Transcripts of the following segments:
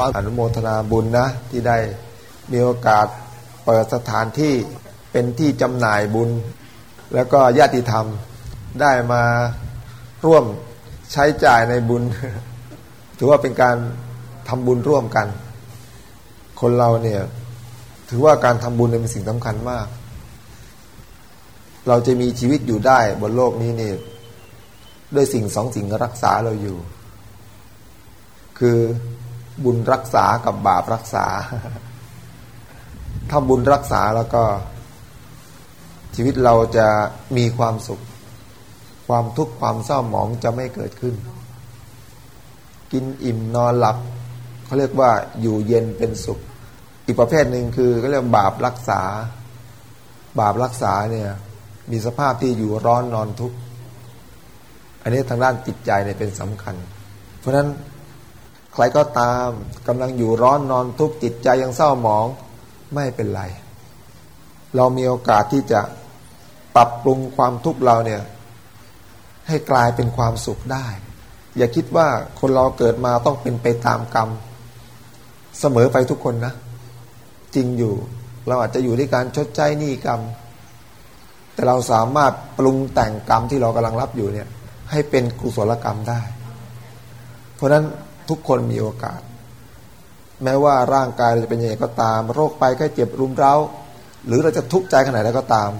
ขออนุโมทนาบุญนะ ที่ได้มีโอกาสเปิดสถานที่เป็นที่จำหน่ายบุญ แล้วก็ญาติธรรมได้มาร่วมใช้จ่ายในบุญ ถือว่าเป็นการทำบุญร่วมกัน คนเราเนี่ยถือว่าการทำบุญเป็นสิ่งสำคัญมาก เราจะมีชีวิตอยู่ได้บนโลกนี้เนี่ยด้วยสิ่งสองสิ่งรักษาเราอยู่ คือ บุญรักษากับบาปรักษา ถ้าบุญรักษาแล้วก็ ชีวิตเราจะมีความสุข ความทุกข์ความเศร้าหมองจะไม่เกิดขึ้น กินอิ่มนอนหลับเขาเรียกว่าอยู่เย็นเป็นสุข อีกประเภทหนึ่งคือเขาเรียกบาปรักษา บาปรักษาเนี่ยมีสภาพที่อยู่ร้อนนอนทุกข์ อันนี้ทางด้านจิตใจเนี่ยเป็นสำคัญ เพราะฉะนั้น ใครก็ตามกำลังอยู่ร้อนนอนทุกข์จิตใจยังเศร้าหมองไม่เป็นไร เรามีโอกาสที่จะปรับปรุงความทุกข์เราเนี่ยให้กลายเป็นความสุขได้ อย่าคิดว่าคนเราเกิดมาต้องเป็นไปตามกรรม เสมอไปทุกคนนะ จริงอยู่เราอาจจะอยู่ด้วยการชดใช้หนี้กรรม แต่เราสามารถปรุงแต่งกรรมที่เรากำลังรับอยู่เนี่ยให้เป็นกุศลกรรมได้ เพราะฉะนั้น ทุกคนมีโอกาส แม้ว่าร่างกายเราจะเป็นยังไงก็ตาม โรคไปแค่เจ็บรุมเร้า หรือเราจะทุกข์ใจขนาดไหนก็ตาม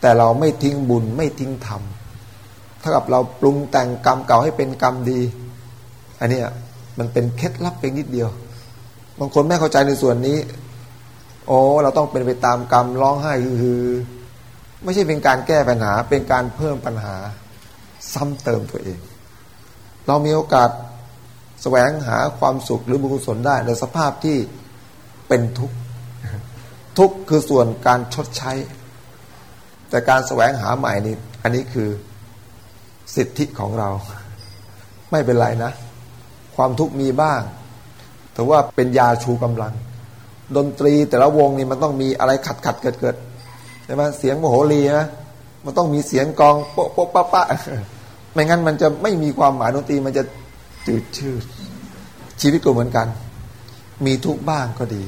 แต่เราไม่ทิ้งบุญไม่ทิ้งธรรมถ้ากับเราปรุงแต่งกรรมเก่าให้เป็นกรรมดี อันนี้มันเป็นเคล็ดลับเพียงนิดเดียว บางคนไม่เข้าใจในส่วนนี้ โอ้เราต้องเป็นไปตามกรรมร้องไห้คือไม่ใช่เป็นการแก้ปัญหา เป็นการเพิ่มปัญหา ซ้ำเติมตัวเอง เรามีโอกาส แสวงหาความสุขหรือบุญกุศลได้ ในสภาพที่เป็นทุกข์ ทุกข์คือส่วนการชดใช้ แต่การแสวงหาใหม่นี่อันนี้คือสิทธิของเรา ไม่เป็นไรนะ ความทุกข์มีบ้าง แต่ว่าเป็นยาชูกำลัง ดนตรีแต่ละวงนี่มันต้องมีอะไรขัดขัดเกิดเกิดใช่ไหมเสียงโมโหรีนะมันต้องมีเสียงกองโป๊ะโป๊ะปะปะไม่งั้นมันจะไม่มีความหมายดนตรีมันจะ จืดชืดชีวิตก็เหมือนกัน มีทุกบ้างก็ดี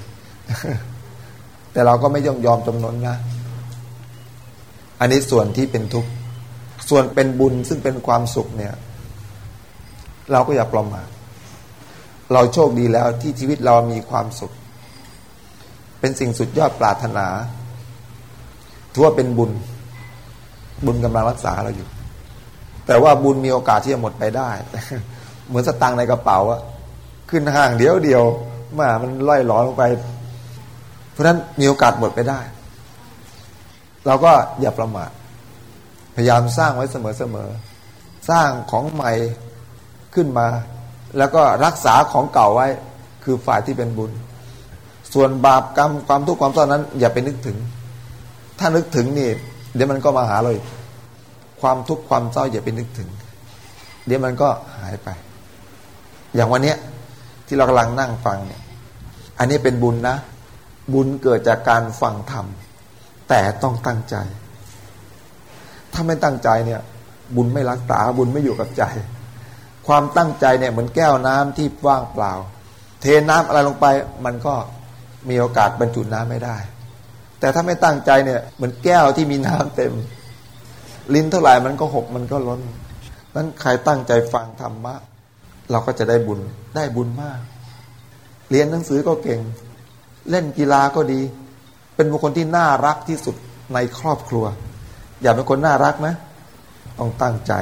แต่เราก็ไม่ยอมยอมจำนนนะ อันนี้ส่วนที่เป็นทุกข์ส่วนเป็นบุญซึ่งเป็นความสุขเนี่ย เราก็อย่าประมาทเราโชคดีแล้วที่ชีวิตเรามีความสุข เป็นสิ่งสุดยอดปรารถนาถือว่าเป็นบุญ บุญกำลังรักษาเราอยู่ แต่ว่าบุญมีโอกาสที่จะหมดไปได้ เหมือนสตังในกระเป๋าอะขึ้นห่างเดียวเดียวมามันล่อยหลอนลงไป เพราะฉะนั้นมีโอกาสหมดไปได้ เราก็อย่าประมาทพยายามสร้างไว้เสมอๆสร้างของใหม่ขึ้นมา แล้วก็รักษาของเก่าไว้คือฝ่ายที่เป็นบุญ ส่วนบาปกรรมความทุกข์ความเศร้านั้น อย่าไปนึกถึง ถ้านึกถึงนี่ เดี๋ยวมันก็มาหาเลยความทุกข์ความเศร้าอย่าไปนึกถึง เดี๋ยวมันก็หายไป อย่างวันนี้ที่เรากำลังนั่งฟังเนี่ย อันนี้เป็นบุญนะ บุญเกิดจากการฟังธรรม แต่ต้องตั้งใจ ถ้าไม่ตั้งใจเนี่ย บุญไม่รักษาบุญไม่อยู่กับใจ ความตั้งใจเนี่ยเหมือนแก้วน้ำที่ว่างเปล่า เทน้ำอะไรลงไป มันก็มีโอกาสบรรจุน้ำไม่ได้ แต่ถ้าไม่ตั้งใจเนี่ย เหมือนแก้วที่มีน้ำเต็ม ลิ้นเท่าไหร่มันก็หกมันก็ล้นนั้นใครตั้งใจฟังธรรมะ เราก็จะได้บุญได้บุญมาก เรียนหนังสือก็เก่ง เล่นกีฬาก็ดี เป็นบุคคลที่น่ารักที่สุดในครอบครัว อยากเป็นคนน่ารักไหมต้องตั้งใจ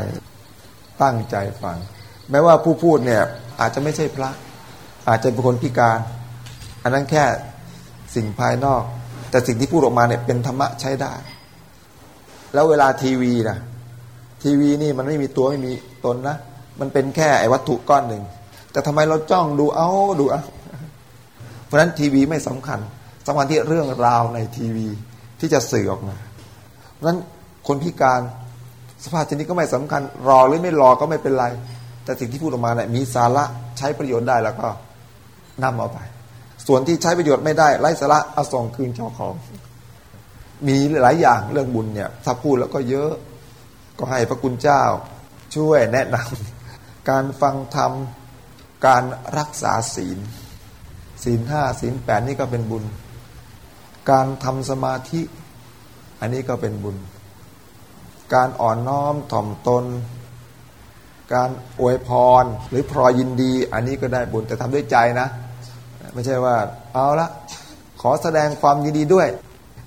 ตั้งใจฟัง แม้ว่าผู้พูดเนี่ยอาจจะไม่ใช่พระ อาจจะเป็นคนพิการ อันนั้นแค่สิ่งภายนอก แต่สิ่งที่พูดออกมาเนี่ยเป็นธรรมะใช้ได้ แล้วเวลาทีวีนะทีวีนี่มันไม่มีตัวไม่มีตนนะ มันเป็นแค่ไอ้วัตถุก้อนหนึ่ง แต่ทำไมเราจ้องดูเอาดูเอาเพราะฉะนั้นทีวีไม่สำคัญสำคัญที่เรื่องราวในทีวีที่จะสื่อออกมาเพราะฉะนั้นคนพิการสภาพชนิดก็ไม่สำคัญ รอหรือไม่รอก็ไม่เป็นไร แต่สิ่งที่พูดออกมาเนี่ยมีสาระใช้ประโยชน์ได้แล้วก็นำเอาไป ส่วนที่ใช้ประโยชน์ไม่ได้ไร้สาระเอาส่งคืนเจ้าของ มีหลายอย่างเรื่องบุญเนี่ย ถ้าพูดแล้วก็เยอะก็ให้พระคุณเจ้าช่วยแนะนำ การฟังธรรม การรักษาศีล ศีลห้าศีลแปดนี่ก็เป็นบุญ การทำสมาธิ อันนี้ก็เป็นบุญ การอ่อนน้อมถ่อมตน การอวยพรหรือพรอยินดี อันนี้ก็ได้บุญแต่ทำด้วยใจนะ ไม่ใช่ว่า เอาละขอแสดงความยินดีด้วย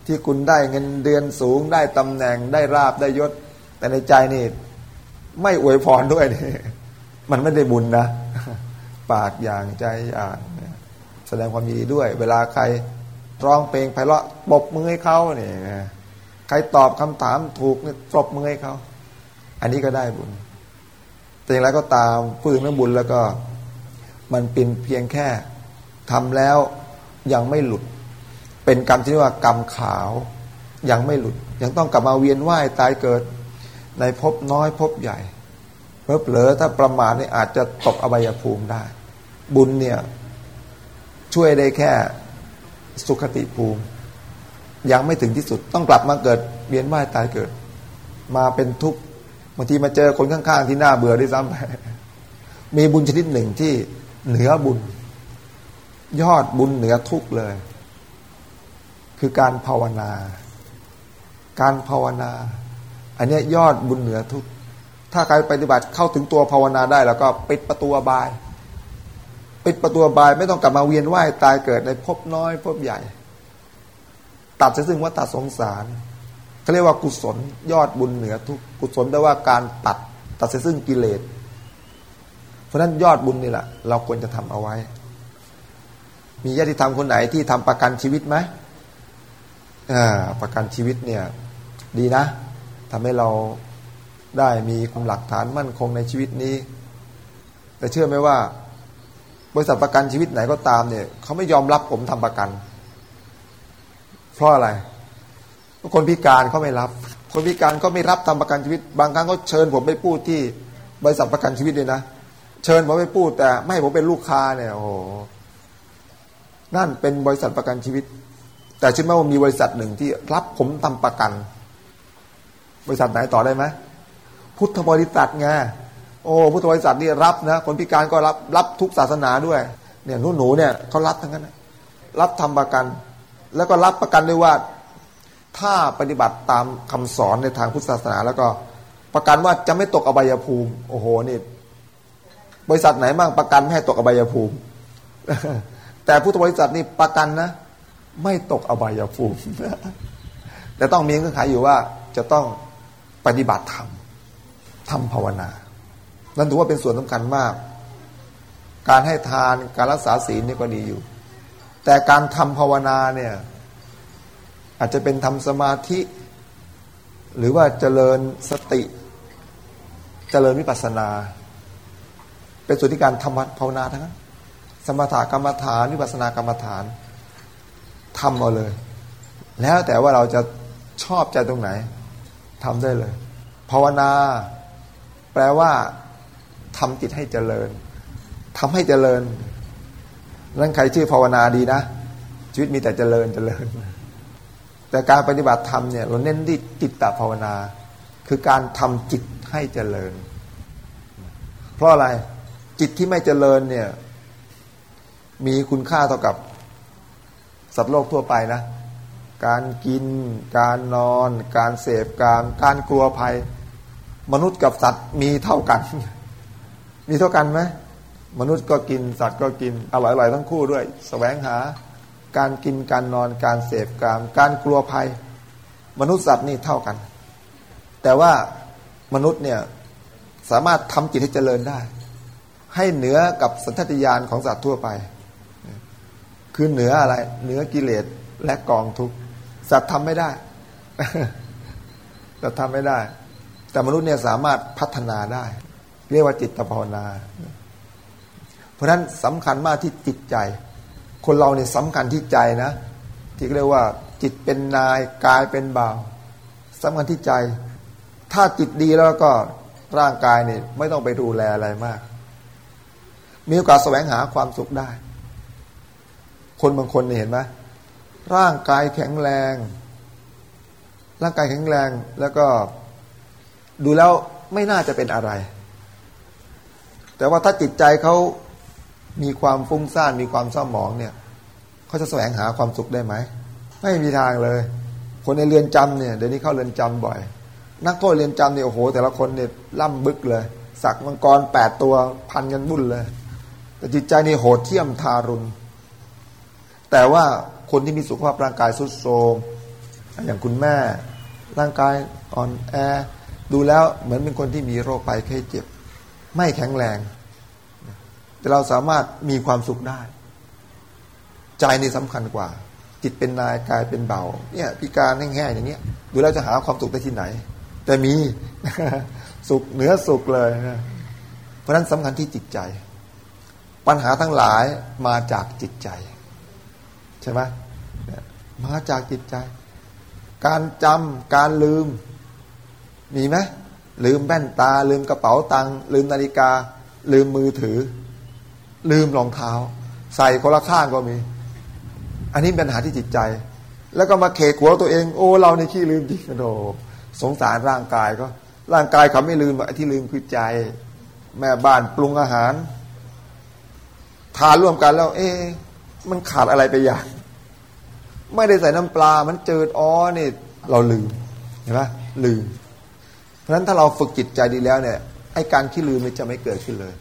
ที่คุณได้เงินเดือนสูงได้ตำแหน่งได้ราบได้ยศ แต่ในใจนี่ไม่อวยพรด้วยนี่ มันไม่ได้บุญนะ ปากอย่างใจอย่างแสดงความยินดีด้วย เวลาใครร้องเพลงไพเราะปรบมือให้เขาเนี่ยใครตอบคำถามถูกเนี่ยปรบมือให้เขาอันนี้ก็ได้บุญ แต่อย่างไรก็ตามฟื้นเรื่องบุญแล้วก็มันเป็นเพียงแค่ทำแล้วยังไม่หลุด เป็นกรรมที่เรียกว่ากรรมขาวยังไม่หลุด ยังต้องกลับมาเวียนว่ายตายเกิด ในภพน้อยภพใหญ่ เมื่อเผลอถ้าประมาทนี่อาจจะตกอบายภูมิได้ บุญเนี่ย ช่วยได้แค่สุขติภูมิ ยังไม่ถึงที่สุดต้องกลับมาเกิดเวียนว่ายตายเกิด มาเป็นทุกข์บางทีมาเจอคนข้างๆที่น่าเบื่อด้วยซ้ำไปมีบุญชนิดหนึ่งที่เหนือบุญ ยอดบุญเหนือทุกข์เลย คือการภาวนา การภาวนา อันนี้ยอดบุญเหนือทุกข์ ถ้าใครปฏิบัติเข้าถึงตัวภาวนาได้ แล้วก็ปิดประตูบาย ปิดประตูบายไม่ต้องกลับมาเวียนว่ายตายเกิดในภพน้อยภพใหญ่ ตัดซึ่งว่าตัดสงสารเขาเรียกว่ากุศลยอดบุญเหนือทุกกุศลแปลว่าการตัดตัดซึ่งกิเลสเพราะฉะนั้นยอดบุญนี่แหละเราควรจะทำเอาไว้ มีญาติธรรมคนไหนที่ทำประกันชีวิตไหมประกันชีวิตเนี่ย ดีนะทำให้เรา ได้มีความหลักฐานมั่นคงในชีวิตนี้ แต่เชื่อไหมว่า บริษัทประกันชีวิตไหนก็ตามเนี่ยเขาไม่ยอมรับผมทำประกัน เพราะอะไรคนพิการเขาไม่รับ คนพิการเขาไม่รับทำประกันชีวิต บางครั้งเขาเชิญผมไปพูดที่บริษัทประกันชีวิตเลยนะเชิญผมไปพูดแต่ไม่ผมเป็นลูกค้าเนี่ยโอ้โหนั่นเป็นบริษัทประกันชีวิต แต่เชื่อไหมว่ามีบริษัทหนึ่งที่รับผมทำประกัน บริษัทไหนต่อได้ไหม พุทธบริษัทไงโอ้พุทธบริษัทนี่รับนะคนพิการก็รับรับทุกศาสนาด้วย เนี่ยหนูหนูเนี่ยเขารับทั้งนั้นรับทำประกัน แล้วก็รับประกันด้วยว่า ถ้าปฏิบัติตามคำสอนในทางพุทธศาสนา แล้วก็ประกันว่าจะไม่ตกอบายภูมิ โอ้โหนี่บริษัทไหนบ้างประกันไม่ให้ตกอบายภูมิ แต่พุทธบริษัทนี่ประกันนะ ไม่ตกอบายภูมิแต่ต้องมีเงื่อนไขอยู่ว่าจะต้องปฏิบัติธรรม ทำภาวนา นั่นถือว่าเป็นส่วนสำคัญมาก การให้ทานการรักษาศีลนี่ก็ดีอยู่ แต่การทำภาวนาเนี่ย อาจจะเป็นทำสมาธิ หรือว่าเจริญสติ เจริญวิปัสสนา เป็นส่วนที่การทำภาวนาทั้งนั้นสมถกรรมฐานวิปัสสนากรรมฐานทำเอาเลย แล้วแต่ว่าเราจะชอบใจตรงไหนทำได้เลย ภาวนา แปลว่าทำจิตให้เจริญทำให้เจริญนั่นใครชื่อภาวนาดีนะ ชีวิตมีแต่เจริญเจริญ แต่การปฏิบัติธรรมเนี่ยเราเน้นที่จิตตภาวนา คือการทำจิตให้เจริญ เพราะอะไรจิตที่ไม่เจริญเนี่ย มีคุณค่าเท่ากับสัตว์โลกทั่วไปนะ การกิน การนอน การเสพการ การกลัวภัย มนุษย์กับสัตว์มีเท่ากัน มีเท่ากันไหมมนุษย์ก็กินสัตว์ก็กินอร่อยๆทั้งคู่ด้วยสแสวงหา การกินการนอนการเสพการการกลัวภัย มนุษย์สัตว์นี่เท่ากัน แต่ว่ามนุษย์เนี่ยสามารถทำจิตให้เจริญได้ ให้เหนือกับสัญชาตญาณของสัตว์ทั่วไป คือเหนืออะไรเหนือกิเลสและกองทุกข์สัตว์ทำไม่ได้สัตว์ทำไม่ได้ แต่มนุษย์เนี่ยสามารถพัฒนาได้ เรียกว่าจิตภาวนา เพราะฉะนั้นสำคัญมากที่จิตใจ คนเราเนี่ยสำคัญที่ใจนะ ที่เรียกว่า จิตเป็นนายกายเป็นบ่าวสำคัญที่ใจ ถ้าจิตดีแล้วก็ร่างกายเนี่ยไม่ต้องไปดูแลอะไรมาก มีโอกาสแสวงหาความสุขได้ คนบางคนเนี่ยเห็นไหมร่างกายแข็งแรง ร่างกายแข็งแรงแล้วก็ ดูแล้วไม่น่าจะเป็นอะไร แต่ว่าถ้าจิตใจเขามีความฟุ้งซ่านมีความเศร้าหมองเนี่ยเขาจะแสวงหาความสุขได้ไหม ไม่มีทางเลย คนในเรือนจำเนี่ยเดี๋ยวนี้เข้าเรือนจำบ่อย นักโทษเรือนจำเนี่ยโอ้โห แต่ละคนเนี่ยล่ำบึกเลย สักมังกรแปดตัวพันกันบุ่นเลย แต่จิตใจนี่โหดเที่ยมทารุณ แต่ว่าคนที่มีสุขภาพร่างกายสุดโทรมอย่างคุณแม่ ร่างกายอ่อนแอ ดูแล้วเหมือนเป็นคนที่มีโรคภัยไข้เจ็บ ไม่แข็งแรง แต่เราสามารถมีความสุขได้ ใจนี่สำคัญกว่า จิตเป็นนายกายเป็นเบา เนี่ยพิการแห้งๆอย่างเนี้ย ดูแล้วจะหาความสุขได้ที่ไหน แต่มีสุขเหนือสุขเลยเพราะนั้นสำคัญที่จิตใจ ปัญหาทั้งหลายมาจากจิตใจ ใช่ไหมมาจากจิตใจ การจำการลืม มีไหมลืมแว่นตา ลืมกระเป๋าตังค์ลืมนาฬิกา ลืมมือถือ ลืมรองเท้า ใส่คนละข้างก็มี อันนี้เป็นปัญหาที่จิตใจ แล้วก็มาเขกหัวตัวเอง โอ้ เราในขี้ลืมจริงโดสงสารร่างกายก็ ร่างกายเขาไม่ลืมไอ้ที่ลืมคือใจ แม่บ้านปรุงอาหาร ทานร่วมกันแล้ว เอ๊มันขาดอะไรไปอย่าง ไม่ได้ใส่น้ำปลา มันเจิดอ๋อนี่ เราลืมเห็นไหมลืม เพราะฉะนั้นถ้าเราฝึกจิตใจดีแล้วเนี่ยไอ้การขี้ลืมมันจะไม่เกิดขึ้นเลย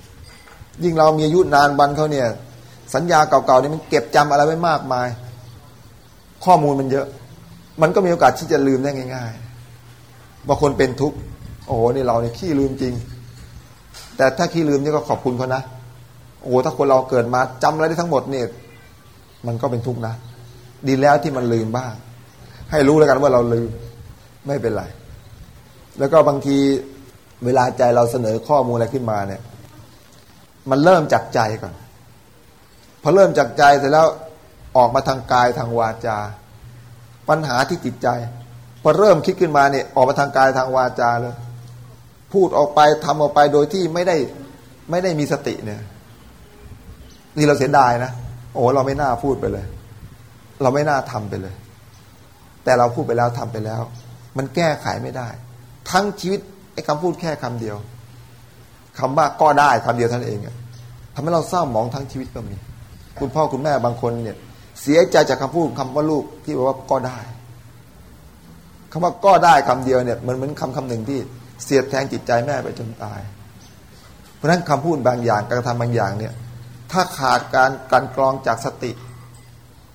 ยิ่งเรามีอายุนานบันเขาเนี่ย สัญญาเก่าๆนี่มันเก็บจำอะไรไว้มากมาย ข้อมูลมันเยอะ มันก็มีโอกาสที่จะลืมได้ง่ายๆบางคนเป็นทุกข์โอ้โหนี่เราเนี่ยขี้ลืมจริง แต่ถ้าขี้ลืมนี่ก็ขอบคุณเขานะโอ้โหถ้าคนเราเกิดมาจำอะไรได้ทั้งหมดเนี่ยมันก็เป็นทุกข์นะ ดีแล้วที่มันลืมบ้าง ให้รู้แล้วกันว่าเราลืม ไม่เป็นไร แล้วก็บางทีเวลาใจเราเสนอข้อมูลอะไรขึ้นมาเนี่ย มันเริ่มจากใจก่อนพอเริ่มจากใจเสร็จแล้วออกมาทางกายทางวาจา ปัญหาที่จิตใจ พอเริ่มคิดขึ้นมาเนี่ยออกมาทางกายทางวาจาเลยพูดออกไปทำออกไปโดยที่ไม่ได้ไม่ได้มีสติเนี่ย นี่เราเสียดายนะโอ้เราไม่น่าพูดไปเลย เราไม่น่าทำไปเลย แต่เราพูดไปแล้วทำไปแล้ว มันแก้ไขไม่ได้ ทั้งชีวิตไอ้คำพูดแค่คำเดียวคำว่าก็ได้คำเดียวท่านเองทำให้เราเศร้าหมองทั้งชีวิตก็มี คุณพ่อคุณแม่บางคนเนี่ยเสียใจจากคำพูดคำว่าลูกที่บอกว่าก็ได้คำว่าก็ได้คำเดียวเนี่ยมันเหมือนคำคำหนึ่งที่เสียดแทงจิตใจแม่ไปจนตาย เพราะฉะนั้นคำพูดบางอย่างการกระทำบางอย่างเนี่ยถ้าขาดการการกรองจากสติ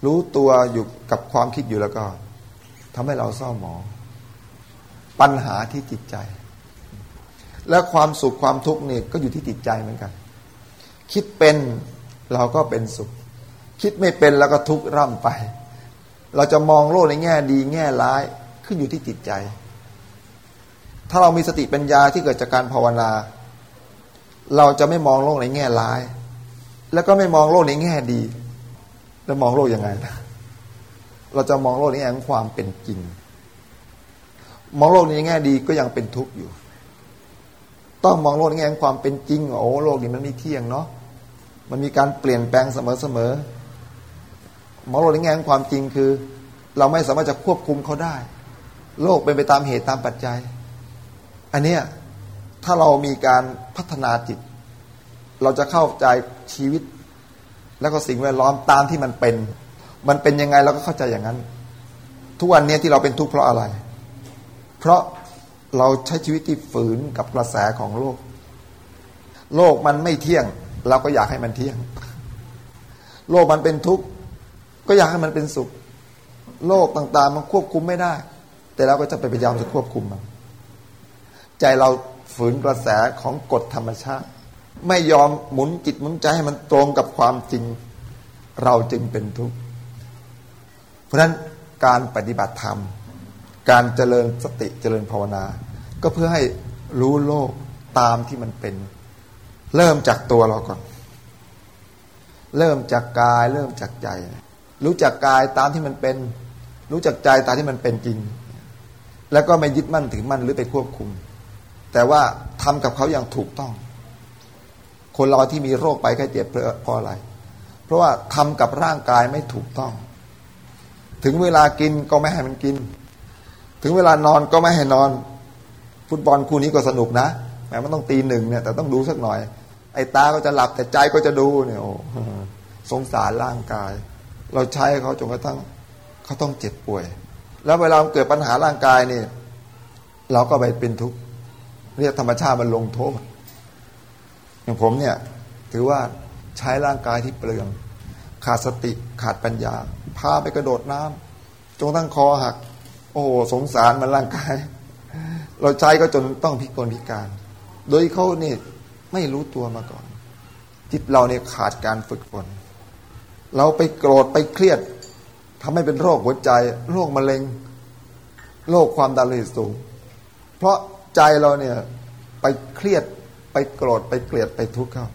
รู้ตัวอยู่กับความคิดอยู่แล้วก็ทำให้เราเศร้าหมอง ปัญหาที่จิตใจ และความสุขความทุกข์นี่ก็อยู่ที่จิตใจเหมือนกัน คิดเป็นเราก็เป็นสุข คิดไม่เป็นแล้วก็ทุกข์ร่ำไป เราจะมองโลกในแง่ดีแง่ร้ายขึ้นอยู่ที่จิตใจ ถ้าเรามีสติปัญญาที่เกิดจากการภาวนา เราจะไม่มองโลกในแง่ร้าย แล้วก็ไม่มองโลกในแง่ดี แล้วมองโลกยังไงนะเราจะมองโลกในแง่ของความเป็นจริง มองโลกในแง่ดีก็ยังเป็นทุกข์อยู่ ต้องมองโลกในแง่ความเป็นจริงโอ้โลกนี้มันไม่เที่ยงเนาะมันมีการเปลี่ยนแปลงเสมอๆมองโลกในแง่ความจริงคือ เราไม่สามารถจะควบคุมเขาได้ โลกเป็นไปตามเหตุตามปัจจัย อันเนี้ยถ้าเรามีการพัฒนาจิต เราจะเข้าใจชีวิต แล้วก็สิ่งแวดล้อมตามที่มันเป็น มันเป็นยังไงเราก็เข้าใจอย่างนั้น ทุกวันนี้ที่เราเป็นทุกข์เพราะอะไร เพราะเราใช้ชีวิตที่ฝืนกับกระแสของโลก โลกมันไม่เที่ยง เราก็อยากให้มันเที่ยง โลกมันเป็นทุกข์ก็อยากให้มันเป็นสุข โลกต่างๆ มันควบคุมไม่ได้ แต่เราก็จะไปพยายามจะควบคุมมัน ใจเราฝืนกระแสของกฎธรรมชาติ ไม่ยอมหมุนจิตหมุนใจให้มันตรงกับความจริง เราจึงเป็นทุกข์ เพราะฉะนั้นการปฏิบัติธรรม การเจริญสติเจริญภาวนา ก็เพื่อให้รู้โลกตามที่มันเป็น เริ่มจากตัวเราก่อน เริ่มจากกาย เริ่มจากใจ รู้จักกายตามที่มันเป็น รู้จักใจตามที่มันเป็นจริง แล้วก็ไม่ยึดมั่นถือมั่นหรือไปควบคุม แต่ว่าทำกับเขาอย่างถูกต้อง คนเราที่มีโรคไปแค่เจ็บเพราะอะไร เพราะว่าทำกับร่างกายไม่ถูกต้อง ถึงเวลากินก็ไม่ให้มันกิน ถึงเวลานอนก็ไม่ให้นอน ฟุตบอลคู่นี้ก็สนุกนะแม้มันต้องตีหนึ่งเนี่ยแต่ต้องดูสักหน่อย ไอ้ตาก็จะหลับแต่ใจก็จะดูเนี่ยโอ้สงสารร่างกาย เราใช้เขาจนกระทั่งเขาต้องเจ็บป่วย แล้วเวลาเกิดปัญหาร่างกายนี่เราก็ไปเป็นทุกข์เรียกธรรมชาติมันลงโทษอย่างผมเนี่ยถือว่าใช้ร่างกายที่เปลือง ขาดสติขาดปัญญาพาไปกระโดดน้ำจนตั้งคอหัก อ้โหสงสารมันร่างกาย เราใช้ก็จนต้องพิกลพิการ โดยเขาเนี่ยไม่รู้ตัวมาก่อน จิตเราเนี่ยขาดการฝึกฝน เราไปโกรธไปเครียดทำให้เป็นโรคหัวใจ โรคมะเร็ง โรคความดันโลหิตสูง เพราะใจเราเนี่ยไปเครียดไปโกรธไปเกลียดไปทุกข์เข้า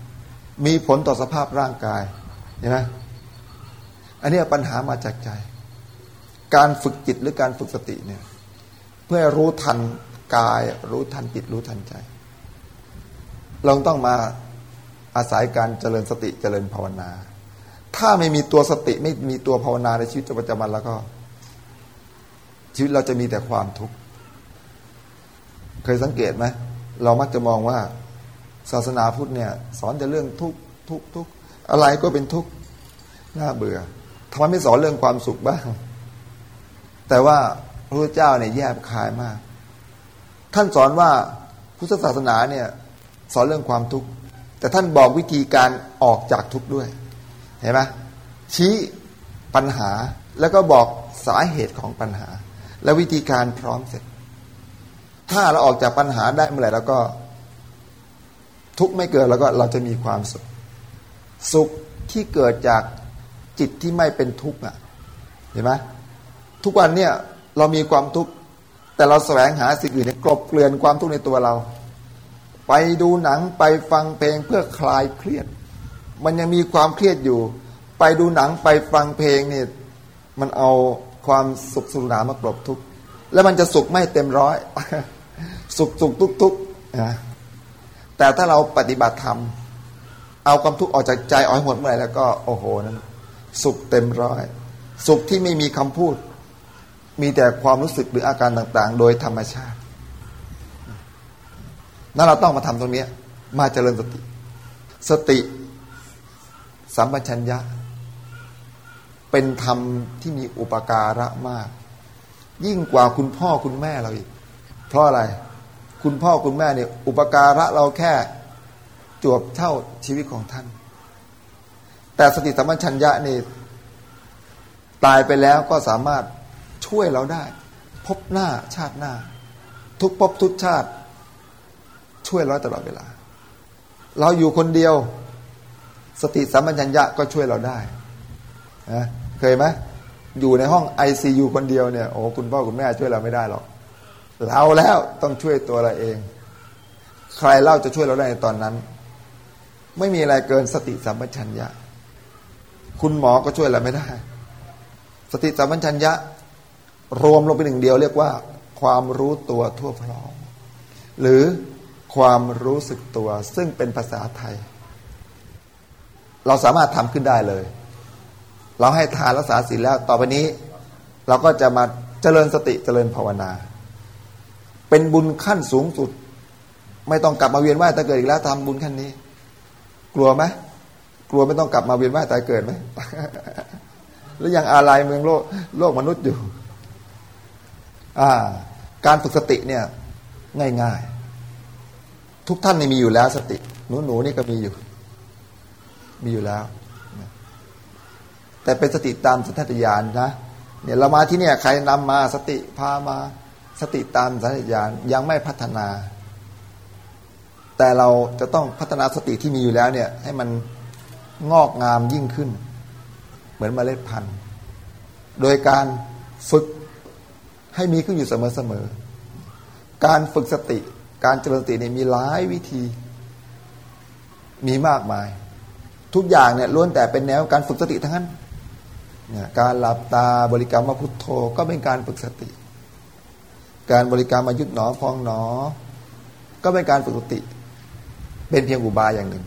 มีผลต่อสภาพร่างกายเห็นไหมอันนี้ปัญหามาจากใจ การฝึกจิตหรือการฝึกสติเนี่ย เพื่อรู้ทันกาย รู้ทันจิตรู้ทันใจ เราต้องมาอาศัยการเจริญสติเจริญภาวนา ถ้าไม่มีตัวสติไม่มีตัวภาวนาในชีวิตประจำวันแล้วก็ ชีวิตเราจะมีแต่ความทุกข์เคยสังเกตไหมเรามักจะมองว่า ศาสนาพุทธเนี่ย สอนแต่เรื่องทุกทุกทุกอะไรก็เป็นทุกข์น่าเบื่อทำไมไม่สอนเรื่องความสุขบ้าง แต่ว่าพระพุทธเจ้าเนี่ยแยบคายมาก ท่านสอนว่าพุทธศาสนาเนี่ยสอนเรื่องความทุกข์แต่ท่านบอกวิธีการออกจากทุกข์ด้วย เห็นไหมชี้ปัญหาแล้วก็บอกสาเหตุของปัญหา และวิธีการพร้อมเสร็จ ถ้าเราออกจากปัญหาได้เมื่อไหร่แล้วก็ ทุกข์ไม่เกิดแล้วก็เราจะมีความสุข สุขที่เกิดจากจิตที่ไม่เป็นทุกข์อะ เห็นไหม ทุกวันเนี่ยเรามีความทุกข์แต่เราแสวงหาสิ่งอื่นกลบเกลื่อนความทุกข์ในตัวเรา ไปดูหนังไปฟังเพลงเพื่อคลายเครียด มันยังมีความเครียดอยู่ ไปดูหนังไปฟังเพลงเนี่ยมันเอาความสุขสุนามากลบทุกข์แล้วมันจะสุขไม่เต็มร้อย สุขสุขทุกทุกนะแต่ถ้าเราปฏิบัติธรรม เอาความทุกข์ออกจากใจออกให้หมดเมื่อไหร่แล้วก็โอ้โหนั้นสุขเต็มร้อย สุขที่ไม่มีคำพูด มีแต่ความรู้สึกหรืออาการต่างๆ โดยธรรมชาติ นั่นเราต้องมาทำตรงนี้ มาเจริญสติ สติสัมปชัญญะ เป็นธรรมที่มีอุปการะมาก ยิ่งกว่าคุณพ่อคุณแม่เราอีก เพราะอะไร คุณพ่อคุณแม่เนี่ยอุปการะเราแค่จวบเท่าชีวิตของท่าน แต่สติสัมปชัญญะนี่ตายไปแล้วก็สามารถ ช่วยเราได้ พบหน้าชาติหน้า ทุกพบทุกชาติ ช่วยเราตลอดเวลา เราอยู่คนเดียว สติสัมปชัญญะก็ช่วยเราได้นะเคยไหมอยู่ในห้องไอซียูคนเดียวเนี่ยโอ้คุณพ่อคุณแม่ช่วยเราไม่ได้หรอกเราแล้วต้องช่วยตัวเราเอง ใครเล่าจะช่วยเราได้ในตอนนั้น ไม่มีอะไรเกินสติสัมปชัญญะ คุณหมอก็ช่วยเราไม่ได้ สติสัมปชัญญะ รวมลงเป็นหนึ่งเดียวเรียกว่า ความรู้ตัวทั่วพร้อม หรือความรู้สึกตัวซึ่งเป็นภาษาไทย เราสามารถทำขึ้นได้เลย เราให้ทานรักษาศีลแล้ว ต่อไปนี้ เราก็จะมาเจริญสติเจริญภาวนา เป็นบุญขั้นสูงสุด ไม่ต้องกลับมาเวียนว่ายตายเกิดอีกแล้วทำบุญขั้นนี้ กลัวไหมกลัวไม่ต้องกลับมาเวียนว่ายตายเกิดไหมหรือยังอะไรเมืองโลกโลกมนุษย์อยู่ การฝึกสติเนี่ยง่ายๆ ทุกท่านนี่มีอยู่แล้วสติ หนูหนูนี่ก็มีอยู่ มีอยู่แล้ว แต่เป็นสติตามสัญชาตญาณนะเนี่ยเรามาที่เนี่ยใครนำมาสติพามาสติตามสัญญาณยังไม่พัฒนา แต่เราจะต้องพัฒนาสติที่มีอยู่แล้วเนี่ย ให้มันงอกงามยิ่งขึ้น เหมือนมเมล็ดพันธุ์ โดยการฝึก ให้มีขึ้นอยู่เสมอๆการฝึกสติ การเจริญสติเนี่ยมีหลายวิธี มีมากมาย ทุกอย่างเนี่ยล้วนแต่เป็นแนวการฝึกสติทั้งนั้นเนี่ยการหลับตาบริกรรมมาพุทโธก็เป็นการฝึกสติ การบริการมายุดหนอพองหนอ ก็เป็นการฝึกสติ เป็นเพียงอุบายอย่างหนึ่ง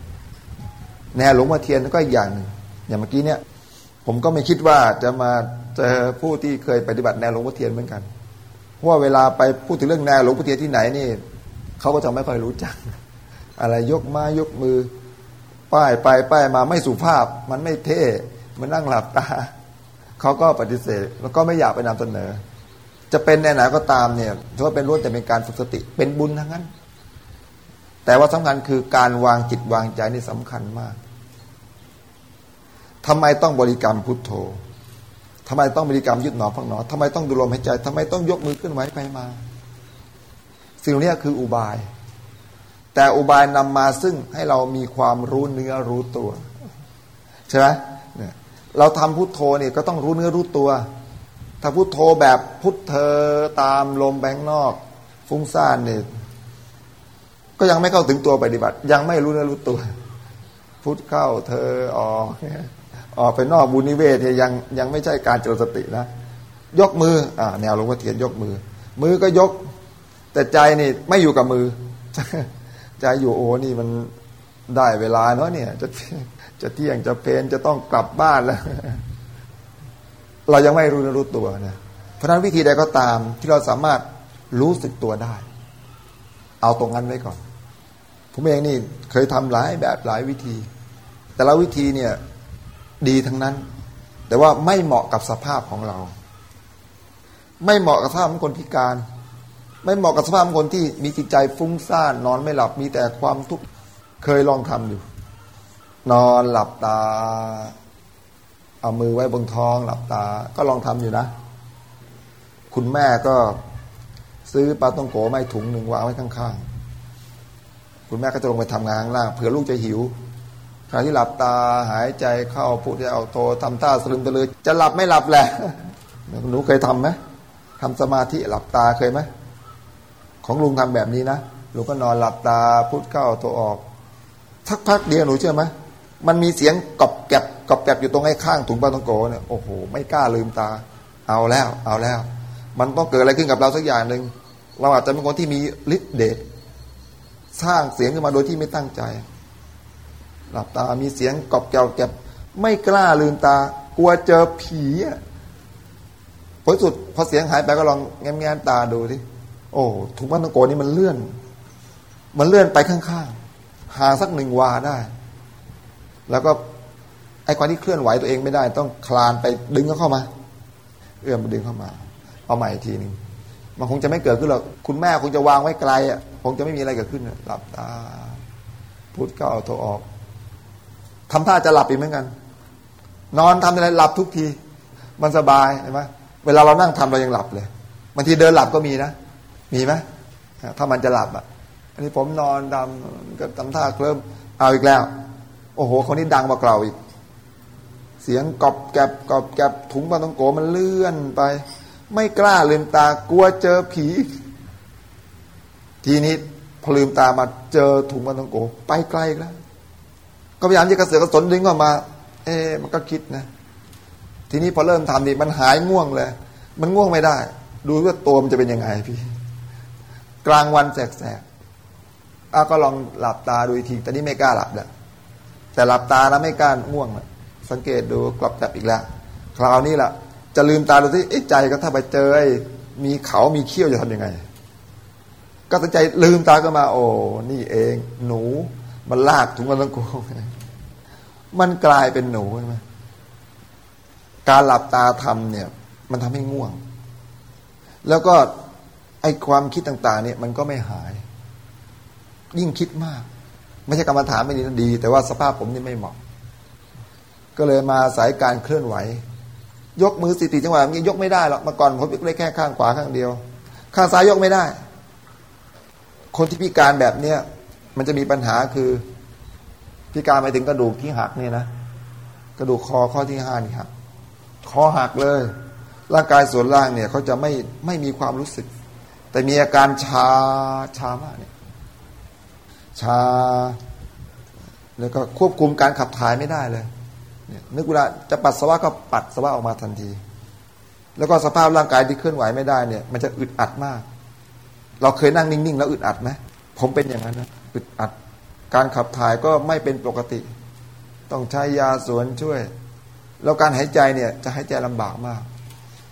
แนวหลวงพ่อเทียนก็อีกอย่างหนึ่งอย่างเมื่อกี้เนี่ย ผมก็ไม่คิดว่าจะมาเจอผู้ที่เคยปฏิบัติแนวหลวงพ่อเทียนเหมือนกัน เพราะว่าเวลาไปพูดถึงเรื่องแนวหลวงพ่อเทียนที่ไหนนี่เขาก็จะไม่ค่อยรู้จัก อะไรยกมายกมือ ป้ายไปป้ายมาไม่สุภาพ มันไม่เท่ มันนั่งหลับตาเขาก็ปฏิเสธ แล้วก็ไม่อยากไปนำเสนอ จะเป็นในไหนก็ตามเนี่ยถือว่าเป็นล้วนแต่เป็นการฝึกสติ เป็นบุญทั้งนั้น แต่ว่าสำคัญคือการวางจิตวางใจนี่สำคัญมากทำไมต้องบริกรรมพุทโธ ทำไมต้องบริกรรมยึดหนอพังหนอทำไมต้องดูลมหายใจทำไมต้องยกมือขึ้นไหวไปมา สิ่งนี้คืออุบาย แต่อุบายนำมาซึ่งให้เรามีความรู้เนื้อรู้ตัวใช่ไหมเนี่ยเราทำพุทโธเนี่ยก็ต้องรู้เนื้อรู้ตัว ถ้าพุทโธแบบพุทเธอตามลมแบงนอก ฟุ้งซ่านเนี่ยก็ยังไม่เข้าถึงตัวปฏิบัติ ยังไม่รู้เนื้อรู้ตัว พุทเข้าเธอออก ออกไปนอกบุญนิเวศยังยังไม่ใช่การเจริญสตินะ ยกมืออ่าแนวหลวงพ่อเทียนยกมือ มือก็ยก แต่ใจนี่ไม่อยู่กับมือ ใจอยู่โอ้นี่มันได้เวลาเนาะเนี่ยจะจะเที่ยงจะเพนจะต้องกลับบ้านแล้ว เรายังไม่รู้นรู้ตัวนะเพราะนั้นวิธีใดก็ตามที่เราสามารถรู้สึกตัวได้ เอาตรงนั้นไว้ก่อน ผมเองนี่เคยทำหลายแบบหลายวิธี แต่ละวิธีเนี่ย ดีทั้งนั้น แต่ว่าไม่เหมาะกับสภาพของเรา ไม่เหมาะกับสภาพของคนพิการ ไม่เหมาะกับสภาพของคนที่มีจิตใจฟุ้งซ่านนอนไม่หลับมีแต่ความทุกข์เคยลองทำอยู่ นอนหลับตา เอามือไว้บนท้อง หลับตา ก็ลองทำอยู่นะ คุณแม่ก็ซื้อปลาต้องโกไม่ถุงหนึ่งวางไว้ข้างๆคุณแม่ก็จะลงไปทำงานล่างเผื่อลูกจะหิว ขณะที่หลับตาหายใจเข้าพูดจะเอาโททำท่าสลึมตะลือจะหลับไม่หลับแหละหนูเคยทํำไหมทำสมาธิหลับตาเคยไหมของลุงทำแบบนี้นะลุงก็นอนหลับตาพูดเข้าตัวออกทักพักเดียวหนูเชื่อไหมมันมีเสียงกอบแกบกอบแกบอยู่ตรงไอ้ข้างถุงปลาตองโกเนี่ยโอ้โหไม่กล้าลืมตา เอาแล้ว เอาแล้ว มันต้องเกิดอะไรขึ้นกับเราสักอย่างหนึ่งเราอาจจะเป็นคนที่มีฤทธิ์เดชสร้างเสียงขึ้นมาโดยที่ไม่ตั้งใจ หลับตามีเสียงกอบแกบแกบไม่กล้าลืมตา กลัวเจอผีผลสุดพอเสียงหายไปก็ลองแง้มแง้มตาดูที่โอ้ถุงปลาตองโกนี่มันเลื่อน มันเลื่อนไปข้างๆห่างสักหนึ่งวาได้ แล้วก็ไอ้ความที่เคลื่อนไหวตัวเองไม่ได้ ต้องคลานไปดึงเข้ามา เอื้อมดึงเข้ามา เอาใหม่อีกทีหนึ่งมันคงจะไม่เกิดขึ้นหรอกคุณแม่คงจะวางไว้ไกลอะคงจะไม่มีอะไรเกิดขึ้นหลับตาพูดก็เอาตัวออก ทำท่าจะหลับอีกเหมือนกัน นอนทำอะไรหลับทุกที มันสบายใช่ไหมเวลาเรานั่งทำเรายังหลับเลยบางทีเดินหลับก็มีนะ มีไหมถ้ามันจะหลับอะ อันนี้ผมนอนดำก็ทำท่าเคลิ้มเอาอีกแล้ว โอ้โหคนนี้ดังกว่าเก่าอีก เสียงกอบแกบกอบแกบถุงปลาต้องโกมันเลื่อนไป ไม่กล้าลืมตากลัวเจอผี ทีนี้พอลืมตามาเจอถุงปลาต้องโก ไปไกลแล้ว ก็พยายามจะกระเสือกกระสนดึงออกมา เอ๊มันก็คิดนะ ทีนี้พอเริ่มทำนี่มันหายง่วงเลย มันง่วงไม่ได้ ดูว่าตัวมันจะเป็นยังไงพี่ กลางวันแสกๆอ้าก็ลองหลับตาดูอีกที แต่นี่ไม่กล้าหลับแล้วแต่หลับตาแล้วไม่กล้าง่วงสังเกตดูกลับจับอีกแล้ว คราวนี้ล่ะ จะลืมตาดูที่ใจก็ถ้าไปเจอมีเขามีเขี้ยวจะทำยังไง ก็ตั้งใจลืมตาก็มา โอ้นี่เอง หนู มันลากถุงมันต้องโกงมันกลายเป็นหนูใช่ไหมการหลับตาทำเนี่ย มันทำให้ง่วง แล้วก็ไอความคิดต่าง ๆ เนี่ย มันก็ไม่หาย ยิ่งคิดมาก ไม่ใช่กรรมฐานไม่ดีดี แต่ว่าสภาพผมนี่ไม่เหมาะ ก็เลยมาสายการเคลื่อนไหว ยกมือสติจังหวะนี้ยกไม่ได้หรอกเมื่อก่อนผมยกได้แค่ข้างขวาข้างเดียว ข้างซ้ายยกไม่ได้ คนที่พิการแบบเนี้ย มันจะมีปัญหาคือพิการไปถึงกระดูกที่หักเนี่ยนะกระดูกคอข้อที่ห้านี่หักคอหักเลย ร่างกายส่วนล่างเนี่ยเขาจะไม่ไม่มีความรู้สึก แต่มีอาการชาชามากเนี่ยชา แล้วก็ควบคุมการขับถ่ายไม่ได้เลยเนี่ยนึกเวลาจะปัสสาวะก็ปัสสาวะออกมาทันที แล้วก็สภาพร่างกายที่เคลื่อนไหวไม่ได้เนี่ย มันจะอึดอัดมาก เราเคยนั่งนิ่งๆ แล้วอึดอัดไหมผมเป็นอย่างนั้นนะ อึดอัด การขับถ่ายก็ไม่เป็นปกติ ต้องใช้ยาสวนช่วย แล้วการหายใจเนี่ยจะหายใจลำบากมาก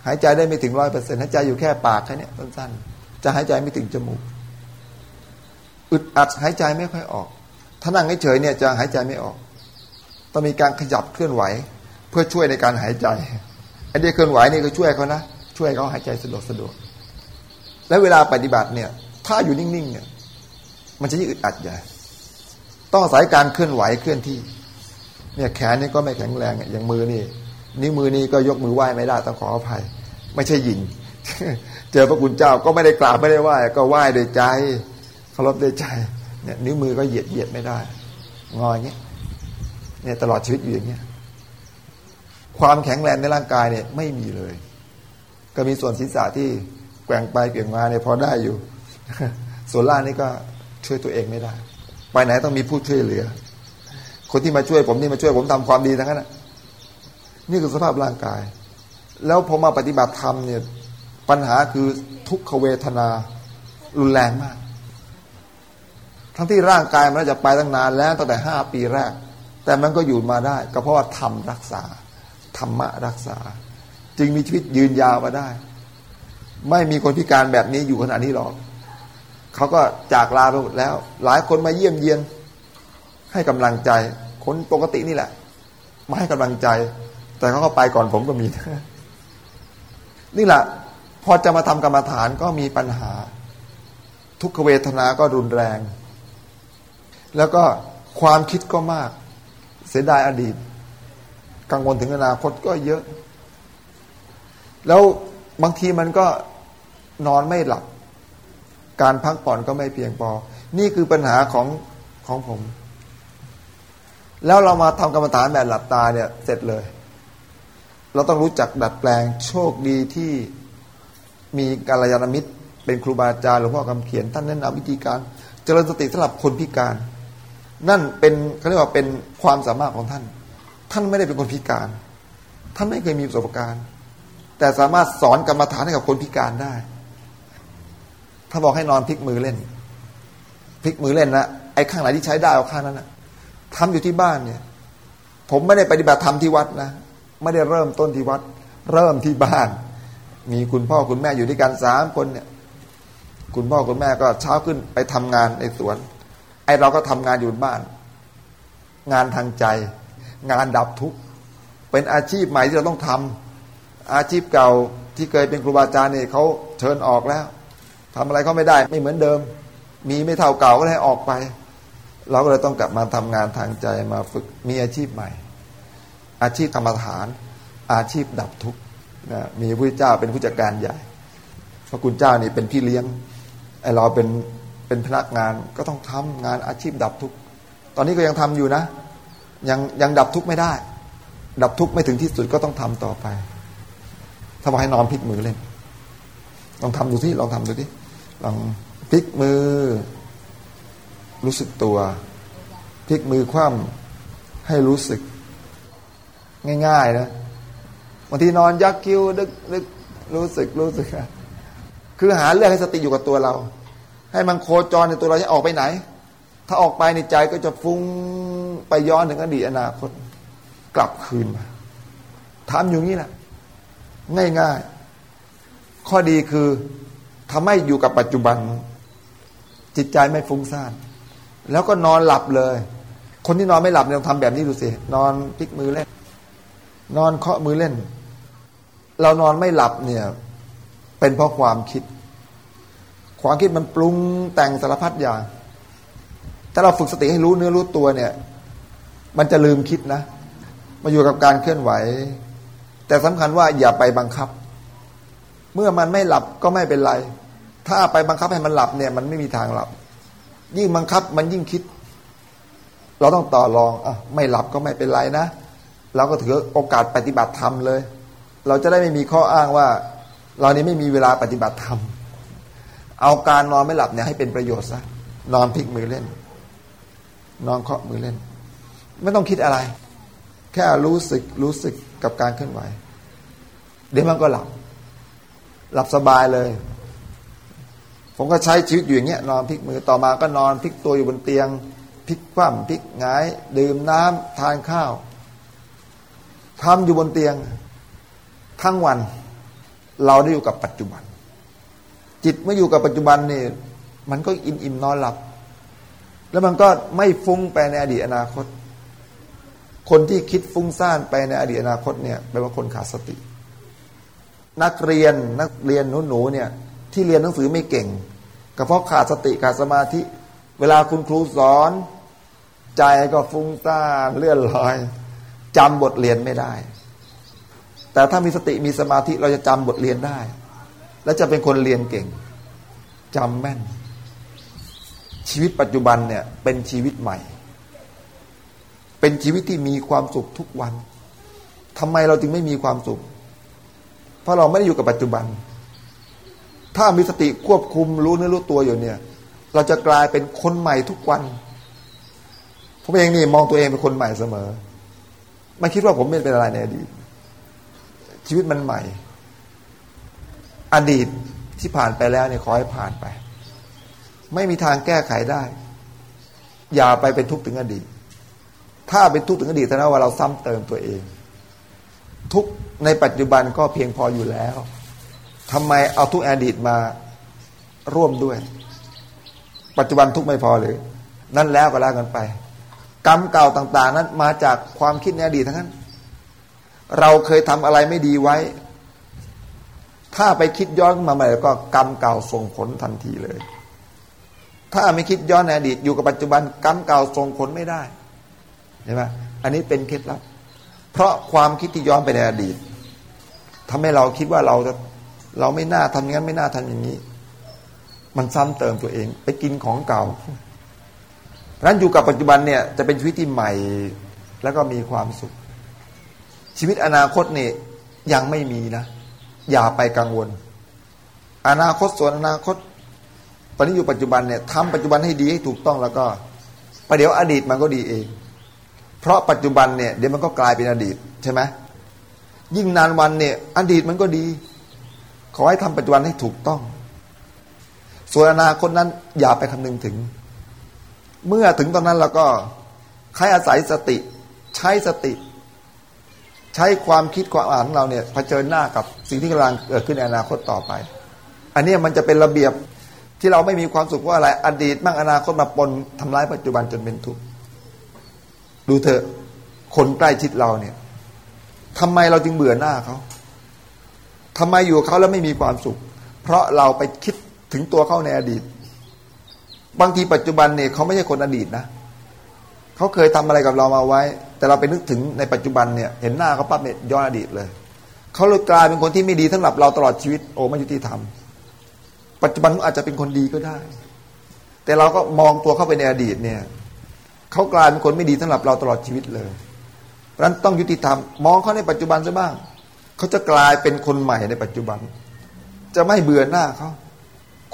หายใจได้ไม่ถึงร้อยเปอร์เซ็นต์หายใจอยู่แค่ปากแค่นี้สั้นๆ จะหายใจไม่ถึงจมูก อึดอัดหายใจไม่ค่อยออก ถ้านั่งเฉยเนี่ยจะหายใจไม่ออก ต้องมีการขยับเคลื่อนไหว เพื่อช่วยในการหายใจไอ้เดียเคลื่อนไหวนี่ก็ช่วยเขานะช่วยเขาหายใจสะดวกสะดวกและเวลาปฏิบัติเนี่ย ถ้าอยู่นิ่งๆเนี่ย มันจะยิ่งอึดอัดใหญ่ต้องอาศัยการเคลื่อนไหวเคลื่อนที่ เนี่ยแขนนี่ก็ไม่แข็งแรงอย่างมือนี่นิ้วมือนี่ก็ยกมือไหว้ไม่ได้ต้องขออภัย ไม่ใช่ยิง เจอพระคุณเจ้าก็ไม่ได้กราบไม่ได้ไหว้ก็ไหว้โดยใจเคารพด้วยใจเนี่ยนิ้วมือก็เหยียดเหยียดไม่ได้ งออย่างเงี้ยเนี่ยตลอดชีวิตอยู่อย่างเงี้ยความแข็งแรงในร่างกายเนี่ยไม่มีเลย ก็มีส่วนศีรษะที่แกว่งไปเกว่งมาเนี่ยพอได้อยู่ ส่วนล่างนี่ก็ ช่วยตัวเองไม่ได้ ไปไหนต้องมีผู้ช่วยเหลือ คนที่มาช่วยผมนี่มาช่วยผมทำความดีทั้งนั้นนี่คือสภาพร่างกาย แล้วพอมาปฏิบัติธรรมเนี่ยปัญหาคือทุกขเวทนารุนแรงมาก ทั้งที่ร่างกายมันจะไปตั้งนานแล้วตั้งแต่ห้าปีแรก แต่มันก็อยู่มาได้ ก็เพราะว่าธรรมรักษา ธรรมะรักษา จึงมีชีวิตยืนยาวมาได้ ไม่มีคนพิการแบบนี้อยู่ขนาดนี้หรอก เขาก็จากลาไปหมดแล้ว หลายคนมาเยี่ยมเยียน ให้กำลังใจ คนปกตินี่แหละ มาให้กำลังใจ แต่เขาก็ไปก่อนผมก็มี นี่แหละ พอจะมาทำกรรมฐานก็มีปัญหา ทุกขเวทนาก็รุนแรง แล้วก็ความคิดก็มาก เสียดายอดีต กังวลถึงอนาคตก็เยอะ แล้วบางทีมันก็นอนไม่หลับ การพักผ่อนก็ไม่เพียงพอ นี่คือปัญหาของของผม แล้วเรามาทำกรรมฐานแบบหลับตาเนี่ยเสร็จเลย เราต้องรู้จักดัดแปลงโชคดีที่มีกาลยานมิตร เป็นครูบาอาจารย์หลวงพ่อคำเขียน ท่านแนะนำวิธีการ เจริญสติสำหรับคนพิการ นั่นเป็นเขาเรียกว่าเป็นความสามารถของท่าน ท่านไม่ได้เป็นคนพิการ ท่านไม่เคยมีประสบการณ์ แต่สามารถสอนกรรมฐานให้กับคนพิการได้ ถ้าบอกให้นอนพลิกมือเล่นพลิกมือเล่นนะไอ้ข้างไหนที่ใช้ได้เอาข้างนั้นนะทำอยู่ที่บ้านเนี่ย ผมไม่ได้ปฏิบัติธรรมที่วัดนะไม่ได้เริ่มต้นที่วัด เริ่มที่บ้าน มีคุณพ่อคุณแม่อยู่ด้วยกันสามคนเนี่ย คุณพ่อคุณแม่ก็เช้าขึ้นไปทำงานในสวน ไอ้เราก็ทำงานอยู่บ้าน งานทางใจ งานดับทุกข์เป็นอาชีพใหม่ที่เราต้องทำอาชีพเก่าที่เคยเป็นครูบาอาจารย์เนี่ยเขาเชิญออกแล้ว ทำอะไรเขาไม่ได้ ไม่เหมือนเดิม มีไม่เท่าเก่าก็ให้ออกไป เราก็เลยต้องกลับมาทำงานทางใจมาฝึกมีอาชีพใหม่ อาชีพกรรมฐาน อาชีพดับทุกข์นะมีพระเจ้าเป็นผู้จัดการใหญ่พระคุณเจ้านี่เป็นพี่เลี้ยงไอเราเป็นเป็นพนักงานก็ต้องทำงานอาชีพดับทุกข์ตอนนี้ก็ยังทำอยู่นะ ยังยังดับทุกข์ไม่ได้ ดับทุกข์ไม่ถึงที่สุดก็ต้องทำต่อไปถ้าบอกให้นอนพลิกมือเล่นลองทำดูที่ลองทำดูที่ ลองพลิกมือ รู้สึกตัวพลิกมือคว่ำให้รู้สึก ง่าย ๆ นะบางทีนอนยักคิ้วนึกนึกรู้สึกรู้สึกคือหาเรื่องให้สติอยู่กับตัวเรา ให้มันโคจรในตัวเราให้ออกไปไหน ถ้าออกไปในใจก็จะฟุ้งไปย้อนถึงอดีตอนาคต กลับคืนมาทำอยู่นี่แหละง่าย ๆ ข้อดีคือ ทำให้อยู่กับปัจจุบัน จิตใจไม่ฟุ้งซ่านแล้วก็นอนหลับเลย คนที่นอนไม่หลับเนี่ยทำแบบนี้ดูสินอนพลิกมือเล่น นอนเคาะมือเล่น เรานอนไม่หลับเนี่ย เป็นเพราะความคิด ความคิดมันปรุงแต่งสารพัดอย่างถ้าเราฝึกสติให้รู้เนื้อรู้ตัวเนี่ย มันจะลืมคิดนะมาอยู่กับการเคลื่อนไหว แต่สำคัญว่าอย่าไปบังคับ เมื่อมันไม่หลับก็ไม่เป็นไร ถ้าไปบังคับให้มันหลับเนี่ย มันไม่มีทางหลับ ยิ่งบังคับมันยิ่งคิด เราต้องต่อรองอะไม่หลับก็ไม่เป็นไรนะ เราก็ถือโอกาสปฏิบัติธรรมเลย เราจะได้ไม่มีข้ออ้างว่า เรานี้ไม่มีเวลาปฏิบัติธรรม เอาการนอนไม่หลับเนี่ยให้เป็นประโยชน์ซะ นอนพลิกมือเล่น นอนเคาะมือเล่น ไม่ต้องคิดอะไร แค่รู้สึกรู้สึกกับการเคลื่อนไหว เดี๋ยวมันก็หลับ หลับสบายเลย ผมก็ใช้ชีวิตอยู่อย่างเงี้ยนอนพลิกมือต่อมาก็นอนพลิกตัวอยู่บนเตียงพลิกคว่ำพลิกงาย ดื่มน้ำทานข้าวทำอยู่บนเตียง ทั้งวัน เราได้อยู่กับปัจจุบัน จิตเมื่ออยู่กับปัจจุบันนี่มันก็อิ่มอิ่มนอนหลับ แล้วมันก็ไม่ฟุ้งไปในอดีตอนาคต คนที่คิดฟุ้งซ่านไปในอดีตอนาคตเนี่ยแปลว่าคนขาดสติ นักเรียนนักเรียนหนูหนูเนี่ยที่เรียนหนังสือไม่เก่งก็เพราะขาดสติขาดสมาธิ เวลาคุณครูสอน ใจก็ฟุ้งซ่านเลื่อนลอยจำบทเรียนไม่ได้ แต่ถ้ามีสติมีสมาธิเราจะจำบทเรียนได้ และจะเป็นคนเรียนเก่งจำแม่น ชีวิตปัจจุบันเนี่ยเป็นชีวิตใหม่ เป็นชีวิตที่มีความสุขทุกวันทำไมเราจึงไม่มีความสุข เพราะเราไม่ได้อยู่กับปัจจุบัน ถ้ามีสติควบคุมรู้เนื้อรู้ตัวอยู่เนี่ย เราจะกลายเป็นคนใหม่ทุกวัน ผมเองนี่มองตัวเองเป็นคนใหม่เสมอ ไม่คิดว่าผมเป็นอะไรในอดีต ชีวิตมันใหม่ อดีตที่ผ่านไปแล้วเนี่ยขอให้ผ่านไป ไม่มีทางแก้ไขได้ อย่าไปเป็นทุกข์ถึงอดีต ถ้าเป็นทุกข์ถึงอดีตแสดงว่าเราซ้ำเติมตัวเอง ทุกในปัจจุบันก็เพียงพออยู่แล้วทำไมเอาทุกอดีตมาร่วมด้วย ปัจจุบันทุกไม่พอหรือ นั่นแล้วก็แล้วกันไป กรรมเก่าต่าง ๆ นั้นมาจากความคิดในอดีตทั้งนั้น เราเคยทำอะไรไม่ดีไว้ ถ้าไปคิดย้อนมาใหม่ก็กรรมเก่าส่งผลทันทีเลย ถ้าไม่คิดย้อนในอดีตอยู่กับปัจจุบัน กรรมเก่าส่งผลไม่ได้เห็นไหมอันนี้เป็นเคล็ดลับ เพราะความคิดที่ย้อนไปในอดีตทำให้เราคิดว่าเราจะเราไม่น่าทำอย่างนั้นไม่น่าทำอย่างนี้ มันซ้ำเติมตัวเอง ไปกินของเก่า เพราะนั้นอยู่กับปัจจุบันเนี่ยจะเป็นชีวิตที่ใหม่ แล้วก็มีความสุข ชีวิตอนาคตเนี่ยยังไม่มีนะ อย่าไปกังวล อนาคตส่วนอนาคต ตอนนี้อยู่ปัจจุบันเนี่ยทำปัจจุบันให้ดีให้ถูกต้องแล้วก็ประเดี๋ยวอดีตมันก็ดีเอง ราะปัจจุบันเนี่ยเดี๋ยวมันก็กลายเป็นอดีตใช่ไหมยิ่งนานวันเนี่ยอดีตมันก็ดี ขอให้ทำปัจจุบันให้ถูกต้อง ส่วนอนาคตนั้นอย่าไปคำนึงถึง เมื่อถึงตอนนั้นเราก็ใช้อาศัยสติ ใช้สติ ใช้ความคิดความอ่านของเราเนี่ยเผชิญหน้ากับสิ่งที่กำลังเกิดขึ้นในอนาคตต่อไป อันนี้มันจะเป็นระเบียบที่เราไม่มีความสุขว่าอะไร อดีตมั่งอนาคตมาปนทำร้ายปัจจุบันจนเป็นทุกข์ ดูเถอะคนใกล้ชิดเราเนี่ยทำไมเราจึงเบื่อหน้าเขาทำไมอยู่เขาแล้วไม่มีความสุข เพราะเราไปคิดถึงตัวเขาในอดีต บางทีปัจจุบันเนี่ยเขาไม่ใช่คนอดีตนะเขาเคยทำอะไรกับเรามาไว้ แต่เราไปนึกถึงในปัจจุบันเนี่ยเห็นหน้าเขาปั๊บเนี่ยย้อนอดีตเลยเขาเลยกลายเป็นคนที่ไม่ดีสำหรับเราตลอดชีวิตโอ้ไม่ยุติธรรมปัจจุบันเขาอาจจะเป็นคนดีก็ได้ แต่เราก็มองตัวเข้าไปในอดีตเนี่ย เขากลายเป็นคนไม่ดีสำหรับเราตลอดชีวิตเลยเพราะนั้นต้องยุติธรรมมองเขาในปัจจุบันซะบ้าง เขาจะกลายเป็นคนใหม่ในปัจจุบัน จะไม่เบื่อหน้าเขา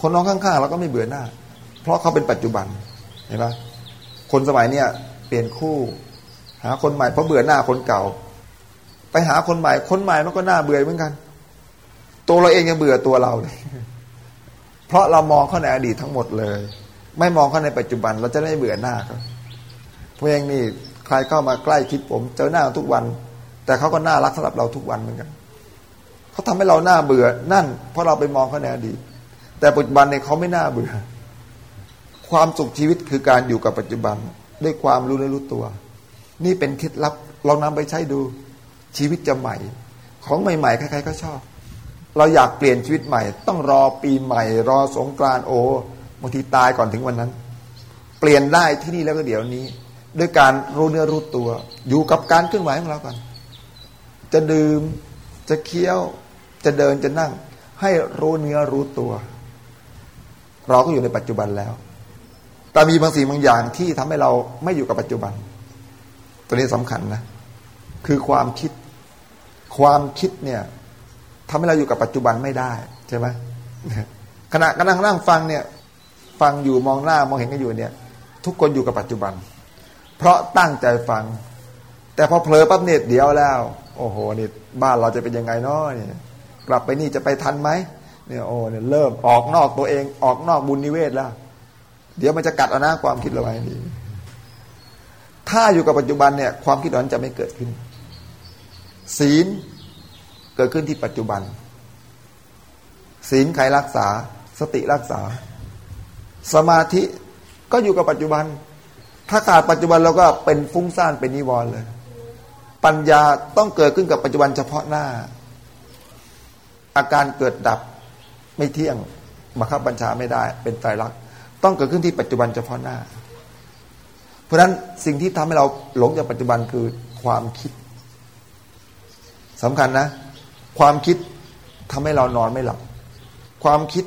คนน้องข้างๆเราก็ไม่เบื่อหน้า เพราะเขาเป็นปัจจุบันเห็นไหมคนสมัยเนี้ยเปลี่ยนคู่ หาคนใหม่เพราะเบื่อหน้าคนเก่า ไปหาคนใหม่ คนใหม่มันก็น่าเบื่อเหมือนกัน ตัวเราเองยังเบื่อตัวเราเลยเพราะเรามองเข้าในอดีตทั้งหมดเลย ไม่มองเข้าในปัจจุบัน เราจะไม่เบื่อหน้าครับ พวงนี่ใครเข้ามาใกล้คิดผม เจอหน้าทุกวัน แต่เขาก็น่ารักสำหรับเราทุกวันเหมือนกันเขาทำให้เราหน้าเบื่อนั่น เพราะเราไปมองเขาในอดีตแต่ปัจจุบันเนี่ยเขาไม่น่าเบื่อ ความสุขชีวิตคือการอยู่กับปัจจุบัน ด้วยความรู้และรู้ตัว นี่เป็นเคล็ดลับลองนำไปใช้ดูชีวิตจะใหม่ ของใหม่ๆใครๆก็ชอบ เราอยากเปลี่ยนชีวิตใหม่ ต้องรอปีใหม่ รอสงกรานโอบางทีตายก่อนถึงวันนั้น เปลี่ยนได้ที่นี่แล้วก็เดี๋ยวนี้ ด้วยการรู้เนื้อรู้ตัว อยู่กับการเคลื่อนไหวของเราก่อน จะดื่มจะเคี้ยวจะเดินจะนั่ง ให้รู้เนื้อรู้ตัว เราก็อยู่ในปัจจุบันแล้ว แต่มีบางสิ่งบางอย่างที่ทำให้เราไม่อยู่กับปัจจุบัน ตัวนี้สำคัญนะ คือความคิด ความคิดเนี่ยทำให้เราอยู่กับปัจจุบันไม่ได้ใช่ไหมขณะกำลังนั่งฟังเนี่ย ฟังอยู่มองหน้ามองเห็นกันอยู่เนี่ย ทุกคนอยู่กับปัจจุบัน เพราะตั้งใจฟัง แต่พอเผลอปั๊บเนี่ยเดี๋ยวแล้ว โอ้โหนี่บ้านเราจะเป็นยังไงเนาะเนี่ยกลับไปนี่จะไปทันไหมเนี่ยโอ้เนี่ยเริ่มออกนอกตัวเองออกนอกบุญนิเวศแล้ว เดี๋ยวมันจะกัดอน้าความคิดเราไว้ดีถ้าอยู่กับปัจจุบันเนี่ยความคิดนั้นจะไม่เกิดขึ้น ศีลเกิดขึ้นที่ปัจจุบัน ศีลใครรักษา สติรักษา สมาธิก็อยู่กับปัจจุบัน ถ้าขาดปัจจุบันเราก็เป็นฟุ้งซ่านเป็นนิวรณ์เลย ปัญญาต้องเกิดขึ้นกับปัจจุบันเฉพาะหน้า อาการเกิดดับไม่เที่ยงบังคับบัญชาไม่ได้ เป็นไตรลักษณ์ต้องเกิดขึ้นที่ปัจจุบันเฉพาะหน้า เพราะฉะนั้นสิ่งที่ทำให้เราหลงจากปัจจุบันคือความคิดสำคัญนะ ความคิดทำให้เรานอนไม่หลับ ความคิด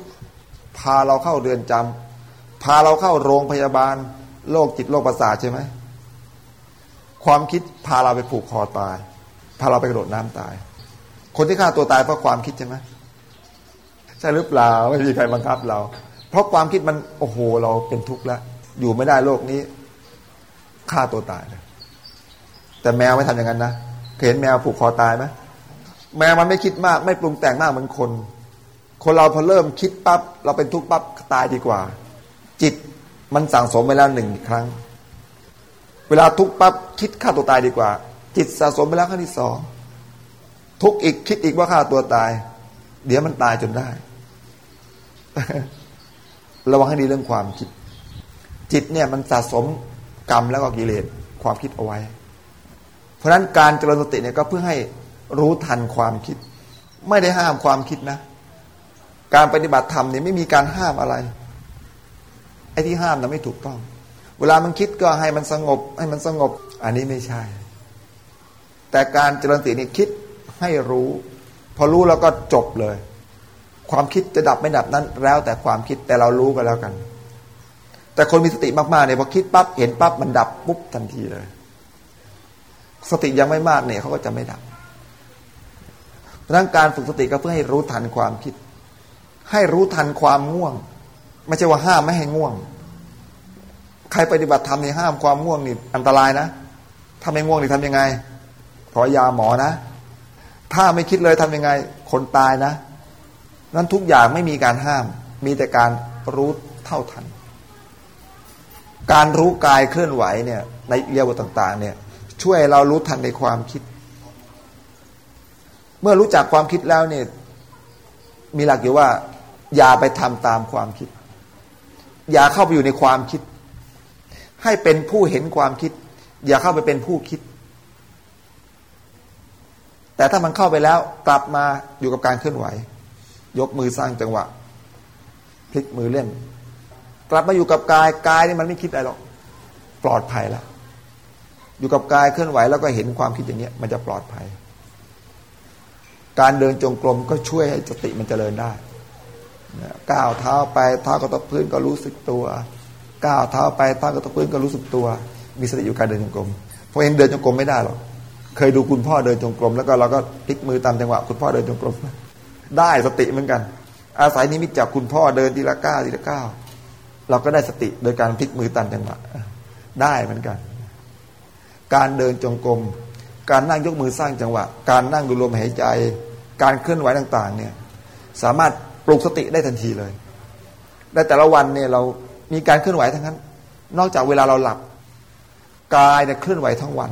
พาเราเข้าเรือนจำพาเราเข้าโรงพยาบาล โรคจิตโรคประสาทใช่ไหมความคิดพาเราไปผูกคอตาย พาเราไปกระโดดน้ำตาย คนที่ฆ่าตัวตายเพราะความคิดใช่ไหมใช่หรือเปล่าไม่มีใครบังคับเรา เพราะความคิดมันโอ้โห เราเป็นทุกข์แล้ว อยู่ไม่ได้โลกนี้ฆ่าตัวตายเลยแต่แมวไม่ทำอย่างนั้นนะเห็นแมวผูกคอตายไหมแมวมันไม่คิดมาก ไม่ปรุงแต่งมากเหมือนคน คนเราพอเริ่มคิดปั๊บเราเป็นทุกข์ปั๊บตายดีกว่า จิต มันสั่งสมไปแล้วหนึ่งครั้ง เวลาทุกปั๊บคิดฆ่าตัวตายดีกว่า จิตสะสมไปแล้วครั้งที่สองทุกอีกคิดอีกว่าฆ่าตัวตาย เดี๋ยวมันตายจนได้ ระวังให้ดีเรื่องความคิด จิตเนี่ยมันสะสมกรรมแล้วก็กิเลสความคิดเอาไว้ เพราะฉะนั้นการเจริญสติเนี่ยก็เพื่อให้รู้ทันความคิด ไม่ได้ห้ามความคิดนะ การปฏิบัติธรรมเนี่ยไม่มีการห้ามอะไร อ้ที่ห้ามนะไม่ถูกต้อง เวลามันคิดก็ให้มันสงบ ให้มันสงบ อันนี้ไม่ใช่ แต่การเจริญสตินี่คิดให้รู้ พอรู้แล้วก็จบเลย ความคิดจะดับไม่ดับนั้น แล้วแต่ความคิดแต่เรารู้ก็แล้วกัน แต่คนมีสติมากๆเนี่ยพอคิดปั๊บเห็นปั๊บมันดับปุ๊บทันทีเลย สติยังไม่มากเนี่ยเขาก็จะไม่ดับเพราะนั้นการฝึกสติก็เพื่อให้รู้ทันความคิด ให้รู้ทันความง่วง ไม่ใช่ว่าห้ามไม่ให้ง่วง ใครปฏิบัติธรรมในห้ามความง่วงนี่อันตรายนะถ้าไม่ง่วงนี่ทำยังไง ขอยาหมอนะ ถ้าไม่คิดเลยทำยังไง คนตายนะ นั้นทุกอย่างไม่มีการห้าม มีแต่การรู้เท่าทัน การรู้กายเคลื่อนไหวเนี่ย ในเรียวต่าง ๆ เนี่ย ช่วยเรารู้ทันในความคิด เมื่อรู้จักความคิดแล้วเนี่ย มีหลักอยู่ว่า อย่าไปทำตามความคิด อย่าเข้าไปอยู่ในความคิด ให้เป็นผู้เห็นความคิด อย่าเข้าไปเป็นผู้คิด แต่ถ้ามันเข้าไปแล้วกลับมาอยู่กับการเคลื่อนไหว ยกมือสร้างจังหวะ พลิกมือเล่น กลับมาอยู่กับกายกายนี่มันไม่คิดอะไรหรอกปลอดภัยแล้วอยู่กับกายเคลื่อนไหวแล้วก็เห็นความคิดอย่างเนี้ย มันจะปลอดภัย การเดินจงกรมก็ช่วยให้สติมันเจริญได้ ก้าวเท้าไปเท้ากระทบพื้นก็รู้สึกตัว ก้าวเท้าไปเท้ากระทบพื้นก็รู้สึกตัว มีสติอยู่การเดินจงกรมเพราะเองเดินจงกรมไม่ได้หรอกเคยดูคุณพ่อเดินจงกรมแล้วก็เราก็พลิกมือตามจังหวะคุณพ่อเดินจงกรมได้สติเหมือนกัน อาศัยนิมิตจากคุณพ่อเดินทีละก้าวทีละก้าวเราก็ได้สติโดยการพลิกมือตามจังหวะได้เหมือนกัน การเดินจงกรมการนั่งยกมือสร้างจังหวะ การนั่งดูลมหายใจ การเคลื่อนไหวต่าง ๆ เนี่ยสามารถ ปลุกสติได้ทันทีเลยและแต่ละวันเนี่ยเรามีการเคลื่อนไหวทั้งนั้น นอกจากเวลาเราหลับกายเนี่ยเคลื่อนไหวทั้งวัน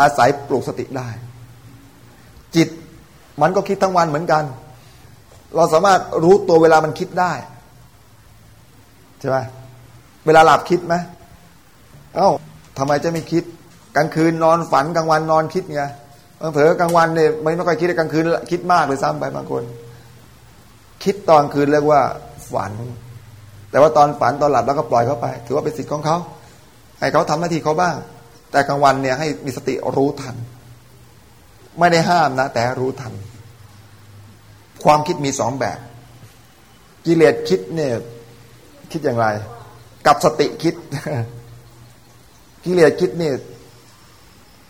อาศัยปลุกสติได้ จิตมันก็คิดทั้งวันเหมือนกัน เราสามารถรู้ตัวเวลามันคิดได้ใช่ไหมเวลาหลับคิดไหมเอา้าทำไมจะไม่คิดกลางคืนนอนฝันกลางวันนอนคิดไงเผลอกลางวันเนี่ยไม่ไม่ค่อยคิดกลางคืนคิดมากเลยซ้ำไปบางคน คิดตอนคืนเรียกว่าฝัน แต่ว่าตอนฝันตอนหลับแล้วก็ปล่อยเขาไป ถือว่าเป็นสิทธิ์ของเขา ให้เขาทำหน้าที่เขาบ้าง แต่กลางวันเนี่ยให้มีสติรู้ทัน ไม่ได้ห้ามนะ แต่รู้ทัน ความคิดมีสองแบบ กิเลสคิดเนี่ยคิดอย่างไร กับสติคิด กิเลสคิดเนี่ย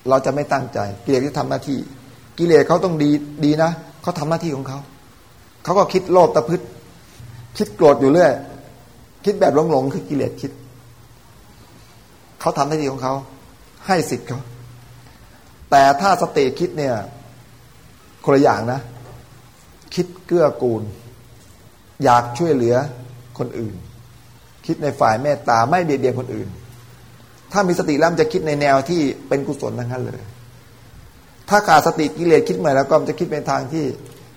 เราจะไม่ตั้งใจ กิเลสที่ทำหน้าที่ กิเลสเขาต้องดีดีนะเขาทำหน้าที่ของเขา เขาก็คิดโลภตะพึดคิดโกรธอยู่เรื่อย คิดแบบหลงๆคือกิเลสคิด เขาทำหน้าที่ของเขา ให้สิทธิ์เขา แต่ถ้าสติคิดเนี่ยคนละอย่างนะ คิดเกื้อกูล อยากช่วยเหลือคนอื่น คิดในฝ่ายเมตตาไม่เบียดเบียนคนอื่น ถ้ามีสติแล้วมันจะคิดในแนวที่เป็นกุศลทั้งนั้นเลย ถ้าขาดสติกิเลสคิดใหม่แล้วก็มันจะคิดเป็นทางที่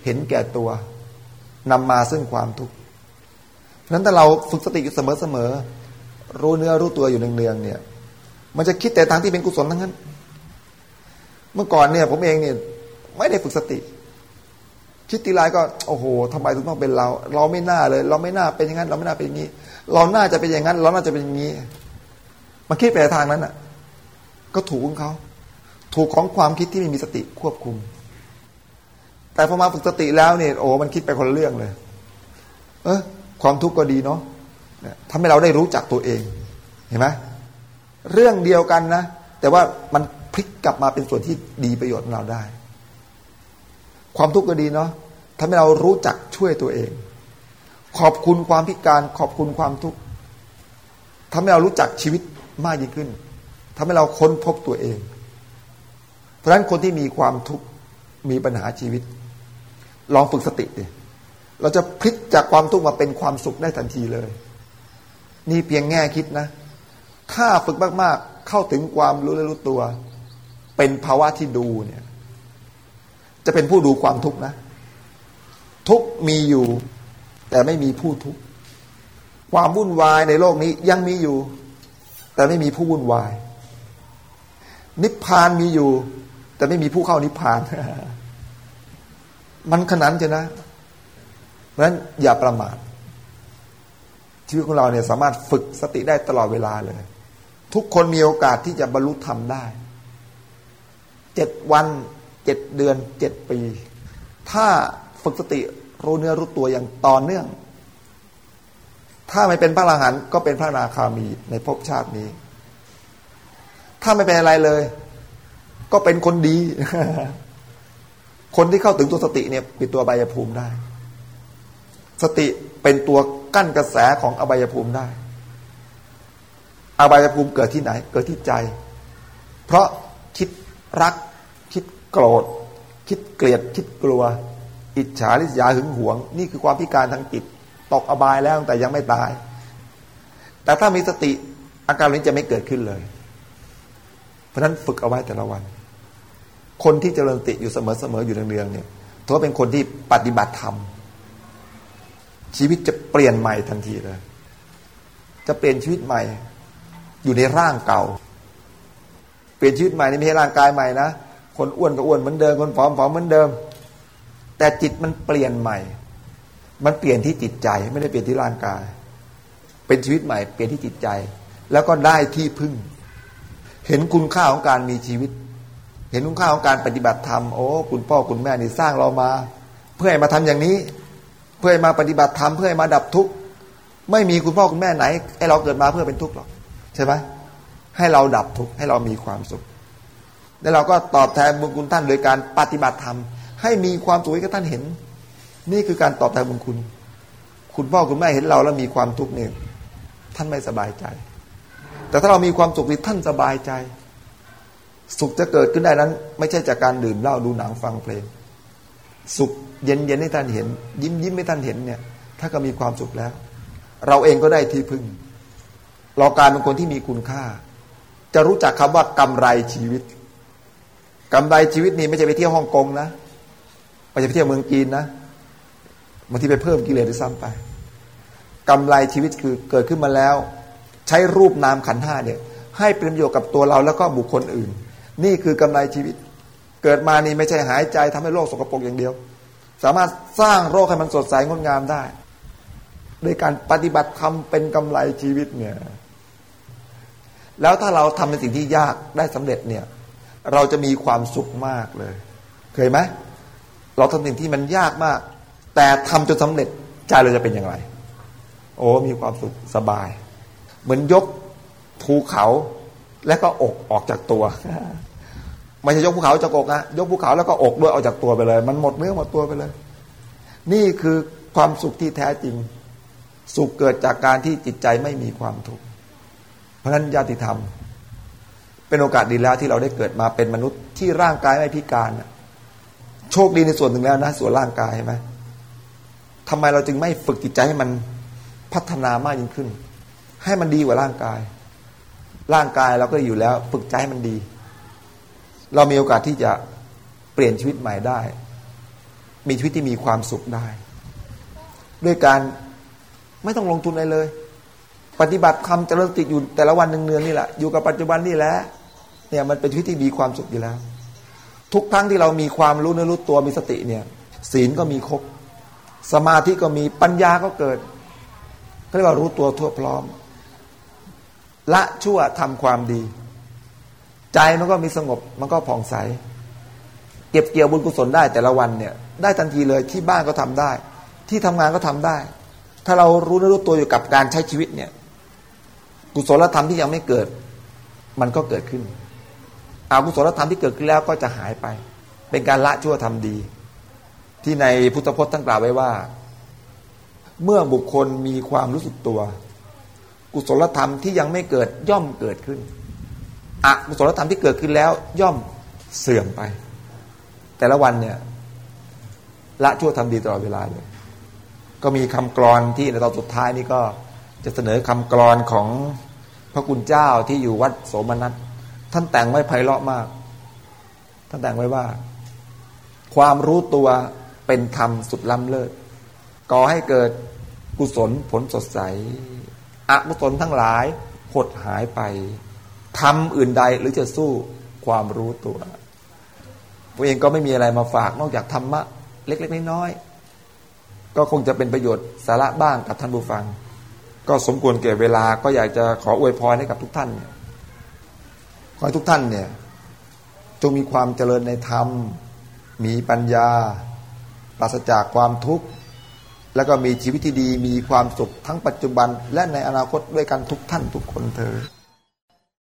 เห็นแก่ตัว นำมาซึ่งความทุกข์เพราะนั้นถ้าเราฝึกสติอยู่เสมอๆรู้เนื้อรู้ตัวอยู่เนืองๆเนี่ย มันจะคิดแต่ทางที่เป็นกุศลทั้งนั้น เมื่อก่อนเนี่ยผมเองเนี่ยไม่ได้ฝึกสติ คิดทีไรก็โอ้โหทำไมถึงต้องเป็นเรา เราไม่น่าเลย เราไม่น่าเป็นอย่างนั้น เราไม่น่าเป็นอย่างนี้ เราน่าจะเป็นอย่างนั้น เราน่าจะเป็นอย่างนี้มาคิดไปทางนั้นอะ ก็ถูกของเขา ถูกของความคิดที่ไม่มีสติควบคุม แต่พอมาฝึกสติแล้วเนี่ยโอ้มันคิดไปคนละเรื่องเลย เออความทุกข์ก็ดีเนาะทำให้เราได้รู้จักตัวเอง เห็นไหมเรื่องเดียวกันนะ แต่ว่ามันพลิกกลับมาเป็นส่วนที่ดีประโยชน์ของเราได้ ความทุกข์ก็ดีเนาะทำให้เรารู้จักช่วยตัวเอง ขอบคุณความพิการ ขอบคุณความทุกข์ทำให้เรารู้จักชีวิตมากยิ่งขึ้นทำให้เราค้นพบตัวเอง เพราะฉะนั้นคนที่มีความทุกข์มีปัญหาชีวิต ลองฝึกสติดิเราจะพลิกจากความทุกข์มาเป็นความสุขได้ทันทีเลย นี่เพียงแง่คิดนะ ถ้าฝึกมากๆ เข้าถึงความรู้และรู้ตัว เป็นภาวะที่ดูเนี่ย จะเป็นผู้ดูความทุกข์นะ ทุกมีอยู่ แต่ไม่มีผู้ทุกข์ความวุ่นวายในโลกนี้ยังมีอยู่ แต่ไม่มีผู้วุ่นวาย นิพพานมีอยู่ แต่ไม่มีผู้เข้านิพพาน มันขนาดจะนะ เพราะฉะนั้นอย่าประมาทชีวิตของเราเนี่ยสามารถฝึกสติได้ตลอดเวลาเลย ทุกคนมีโอกาสที่จะบรรลุธรรมได้เจ็ดวันเจ็ดเดือนเจ็ดปี ถ้าฝึกสติรู้เนื้อรู้ตัวอย่างต่อเนื่อง ถ้าไม่เป็นพระอรหันต์ก็เป็นพระนาคามีในภพชาตินี้ ถ้าไม่เป็นอะไรเลย ก็เป็นคนดี คนที่เข้าถึงตัวสติเนี่ยปิดตัวใบยภูมิได้ สติเป็นตัวกั้นกระแสของอบายภูมิได้ อบายภูมิเกิดที่ไหน เกิดที่ใจ เพราะคิดรัก คิดโกรธ คิดเกลียด คิดกลัว อิจฉาริษยาหึงหวง นี่คือความพิการทางจิตตกอบายแล้วแต่ยังไม่ตาย แต่ถ้ามีสติอาการนี้จะไม่เกิดขึ้นเลย เพราะนั้นฝึกเอาไว้แต่ละวัน คนที่เจริญติอยู่เสมอๆอยู่เนืองๆเนี่ยถือว่าเป็นคนที่ปฏิบัติธรรมชีวิตจะเปลี่ยนใหม่ทันทีเลย จะเปลี่ยนชีวิตใหม่ อยู่ในร่างเก่า เปลี่ยนชีวิตใหม่นี่ไม่ใช่ร่างกายใหม่นะคนอ้วนก็อ้วนเหมือนเดิมคนผอมผอมเหมือนเดิม แต่จิตมันเปลี่ยนใหม่ มันเปลี่ยนที่จิตใจไม่ได้เปลี่ยนที่ร่างกาย เป็นชีวิตใหม่ เปลี่ยนที่จิตใจ แล้วก็ได้ที่พึ่ง เห็นคุณค่าของการมีชีวิต เห็นคุณค่าของการปฏิบัติธรรมโอ้คุณพ่อคุณแม่นี่สร้างเรามา เพื่อให้มาทำอย่างนี้ เพื่อมาปฏิบัติธรรมเพื่อมาดับทุกข์ไม่มีคุณพ่อคุณแม่ไหนให้เราเกิดมาเพื่อเป็นทุกข์หรอกใช่ไหมให้เราดับทุกข์ให้เรามีความสุข แล้วเราก็ตอบแทนบุญคุณท่านโดยการปฏิบัติธรรมให้มีความสุขให้ท่านเห็น นี่คือการตอบแทนบุญคุณ คุณพ่อคุณแม่เห็นเราแล้วมีความทุกข์เนี่ยท่านไม่สบายใจ แต่ถ้าเรามีความสุขนี่ท่านสบายใจ สุขจะเกิดขึ้นได้นั้น ไม่ใช่จากการดื่มเหล้าดูหนังฟังเพลง สุขเย็นเย็นให้ท่านเห็น ยิ้มยิ้มให้ท่านเห็นเนี่ย ถ้าก็มีความสุขแล้ว เราเองก็ได้ที่พึ่ง เราการเป็นคนที่มีคุณค่า จะรู้จักคำว่ากำไรชีวิตกำไรชีวิตนี่ไม่ใช่ไปเที่ยวฮ่องกงนะไม่ใช่ไปเที่ยวเมืองจีนนะบางทีไปเพิ่มกิเลสด้วยซ้ำไปกำไรชีวิตคือเกิดขึ้นมาแล้ว ใช้รูปนามขันห้าเนี่ย ให้เป็นประโยชน์กับตัวเราแล้วก็บุคคลอื่น นี่คือกำไรชีวิต เกิดมานี่ไม่ใช่หายใจทำให้โลกสกปรกอย่างเดียว สามารถสร้างโรคให้มันสดใสงดงามได้โดยการปฏิบัติธรรมเป็นกำไรชีวิตเนี่ย แล้วถ้าเราทำในสิ่งที่ยากได้สำเร็จเนี่ย เราจะมีความสุขมากเลย เคยไหมเราทำสิ่งที่มันยากมาก แต่ทำจนสำเร็จใจเราจะเป็นอย่างไร โอ้มีความสุขสบาย เหมือนยกภูเขาและก็อกออกจากตัว ไม่ใช่ยกภูเขาจากอกนะยกภูเขาแล้วก็อกด้วยเอาจากตัวไปเลย มันหมดเนื้อหมดตัวไปเลย นี่คือความสุขที่แท้จริง สุขเกิดจากการที่จิตใจไม่มีความทุกข์เพราะฉะนั้นญาติธรรม เป็นโอกาสดีแล้วที่เราได้เกิดมาเป็นมนุษย์ที่ร่างกายไม่พิการโชคดีในส่วนหนึ่งแล้วนะ ส่วนร่างกายใช่ไหมทำไมเราจึงไม่ฝึกจิตใจให้มันพัฒนามากยิ่งขึ้น ให้มันดีกว่าร่างกาย ร่างกายเราก็อยู่แล้ว ฝึกใจให้มันดี เรามีโอกาสที่จะเปลี่ยนชีวิตใหม่ได้ มีชีวิตที่มีความสุขได้ ด้วยการไม่ต้องลงทุนอะไรเลย ปฏิบัติคำเจริญติดอยู่แต่ละวันหนึ่งเนือนนี่แหละอยู่กับปัจจุบันนี่แหละเนี่ยมันเป็นชีวิตที่มีความสุขอยู่แล้ว ทุกครั้งที่เรามีความรู้เนื้อรู้ตัวมีสติเนี่ย ศีลก็มีครบสมาธิก็มีปัญญาก็เกิดเขาเรียกว่ารู้ตัวทั่วพร้อม ละชั่วทำความดี ใจมันก็มีสงบมันก็ผ่องใส เก็บเกี่ยวบุญกุศลได้แต่ละวันเนี่ย ได้ทันทีเลยที่บ้านก็ทำได้ ที่ทำงานก็ทำได้ ถ้าเรารู้นรู้ตัวอยู่กับการใช้ชีวิตเนี่ย กุศลธรรมที่ยังไม่เกิด มันก็เกิดขึ้นอากุศลธรรมที่เกิดขึ้นแล้วก็จะหายไป เป็นการละชั่วทำดี ที่ในพุทธพจน์ท่านกล่าวไว้ว่า เมื่อบุคคลมีความรู้สึกตัว กุศลธรรมที่ยังไม่เกิดย่อมเกิดขึ้น อกุศลธรรมที่เกิดขึ้นแล้ว ย่อมเสื่อมไป แต่ละวันเนี่ยละชั่วทำดีตลอดเวลาเลย ก็มีคำกรอนที่ในตอนสุดท้ายนี่ก็จะเสนอคำกรอนของพระคุณเจ้าที่อยู่วัดโสมนัสท่านแต่งไว้ไพเราะมาก ท่านแต่งไว้ว่า ความรู้ตัวเป็นธรรมสุดล้ำเลิศก่อให้เกิดกุศลผลสดใส อกุศลทั้งหลายหดหายไป ทำอื่นใดหรือจะสู้ความรู้ตัวตัวเองก็ไม่มีอะไรมาฝากนอกจากธรรมะ เล็ก ๆ น้อยๆก็คงจะเป็นประโยชน์สาระบ้างกับท่านผู้ฟัง ก็สมควรเก็บเวลาก็อยากจะขออวยพรให้กับทุกท่านขอให้ทุกท่านเนี่ยจงมีความเจริญในธรรม มีปัญญา ปราศจากความทุกข์แล้วก็มีชีวิตที่ดีมีความสุขทั้งปัจจุบันและในอนาคตด้วยกันทุกท่านทุกคนเธอ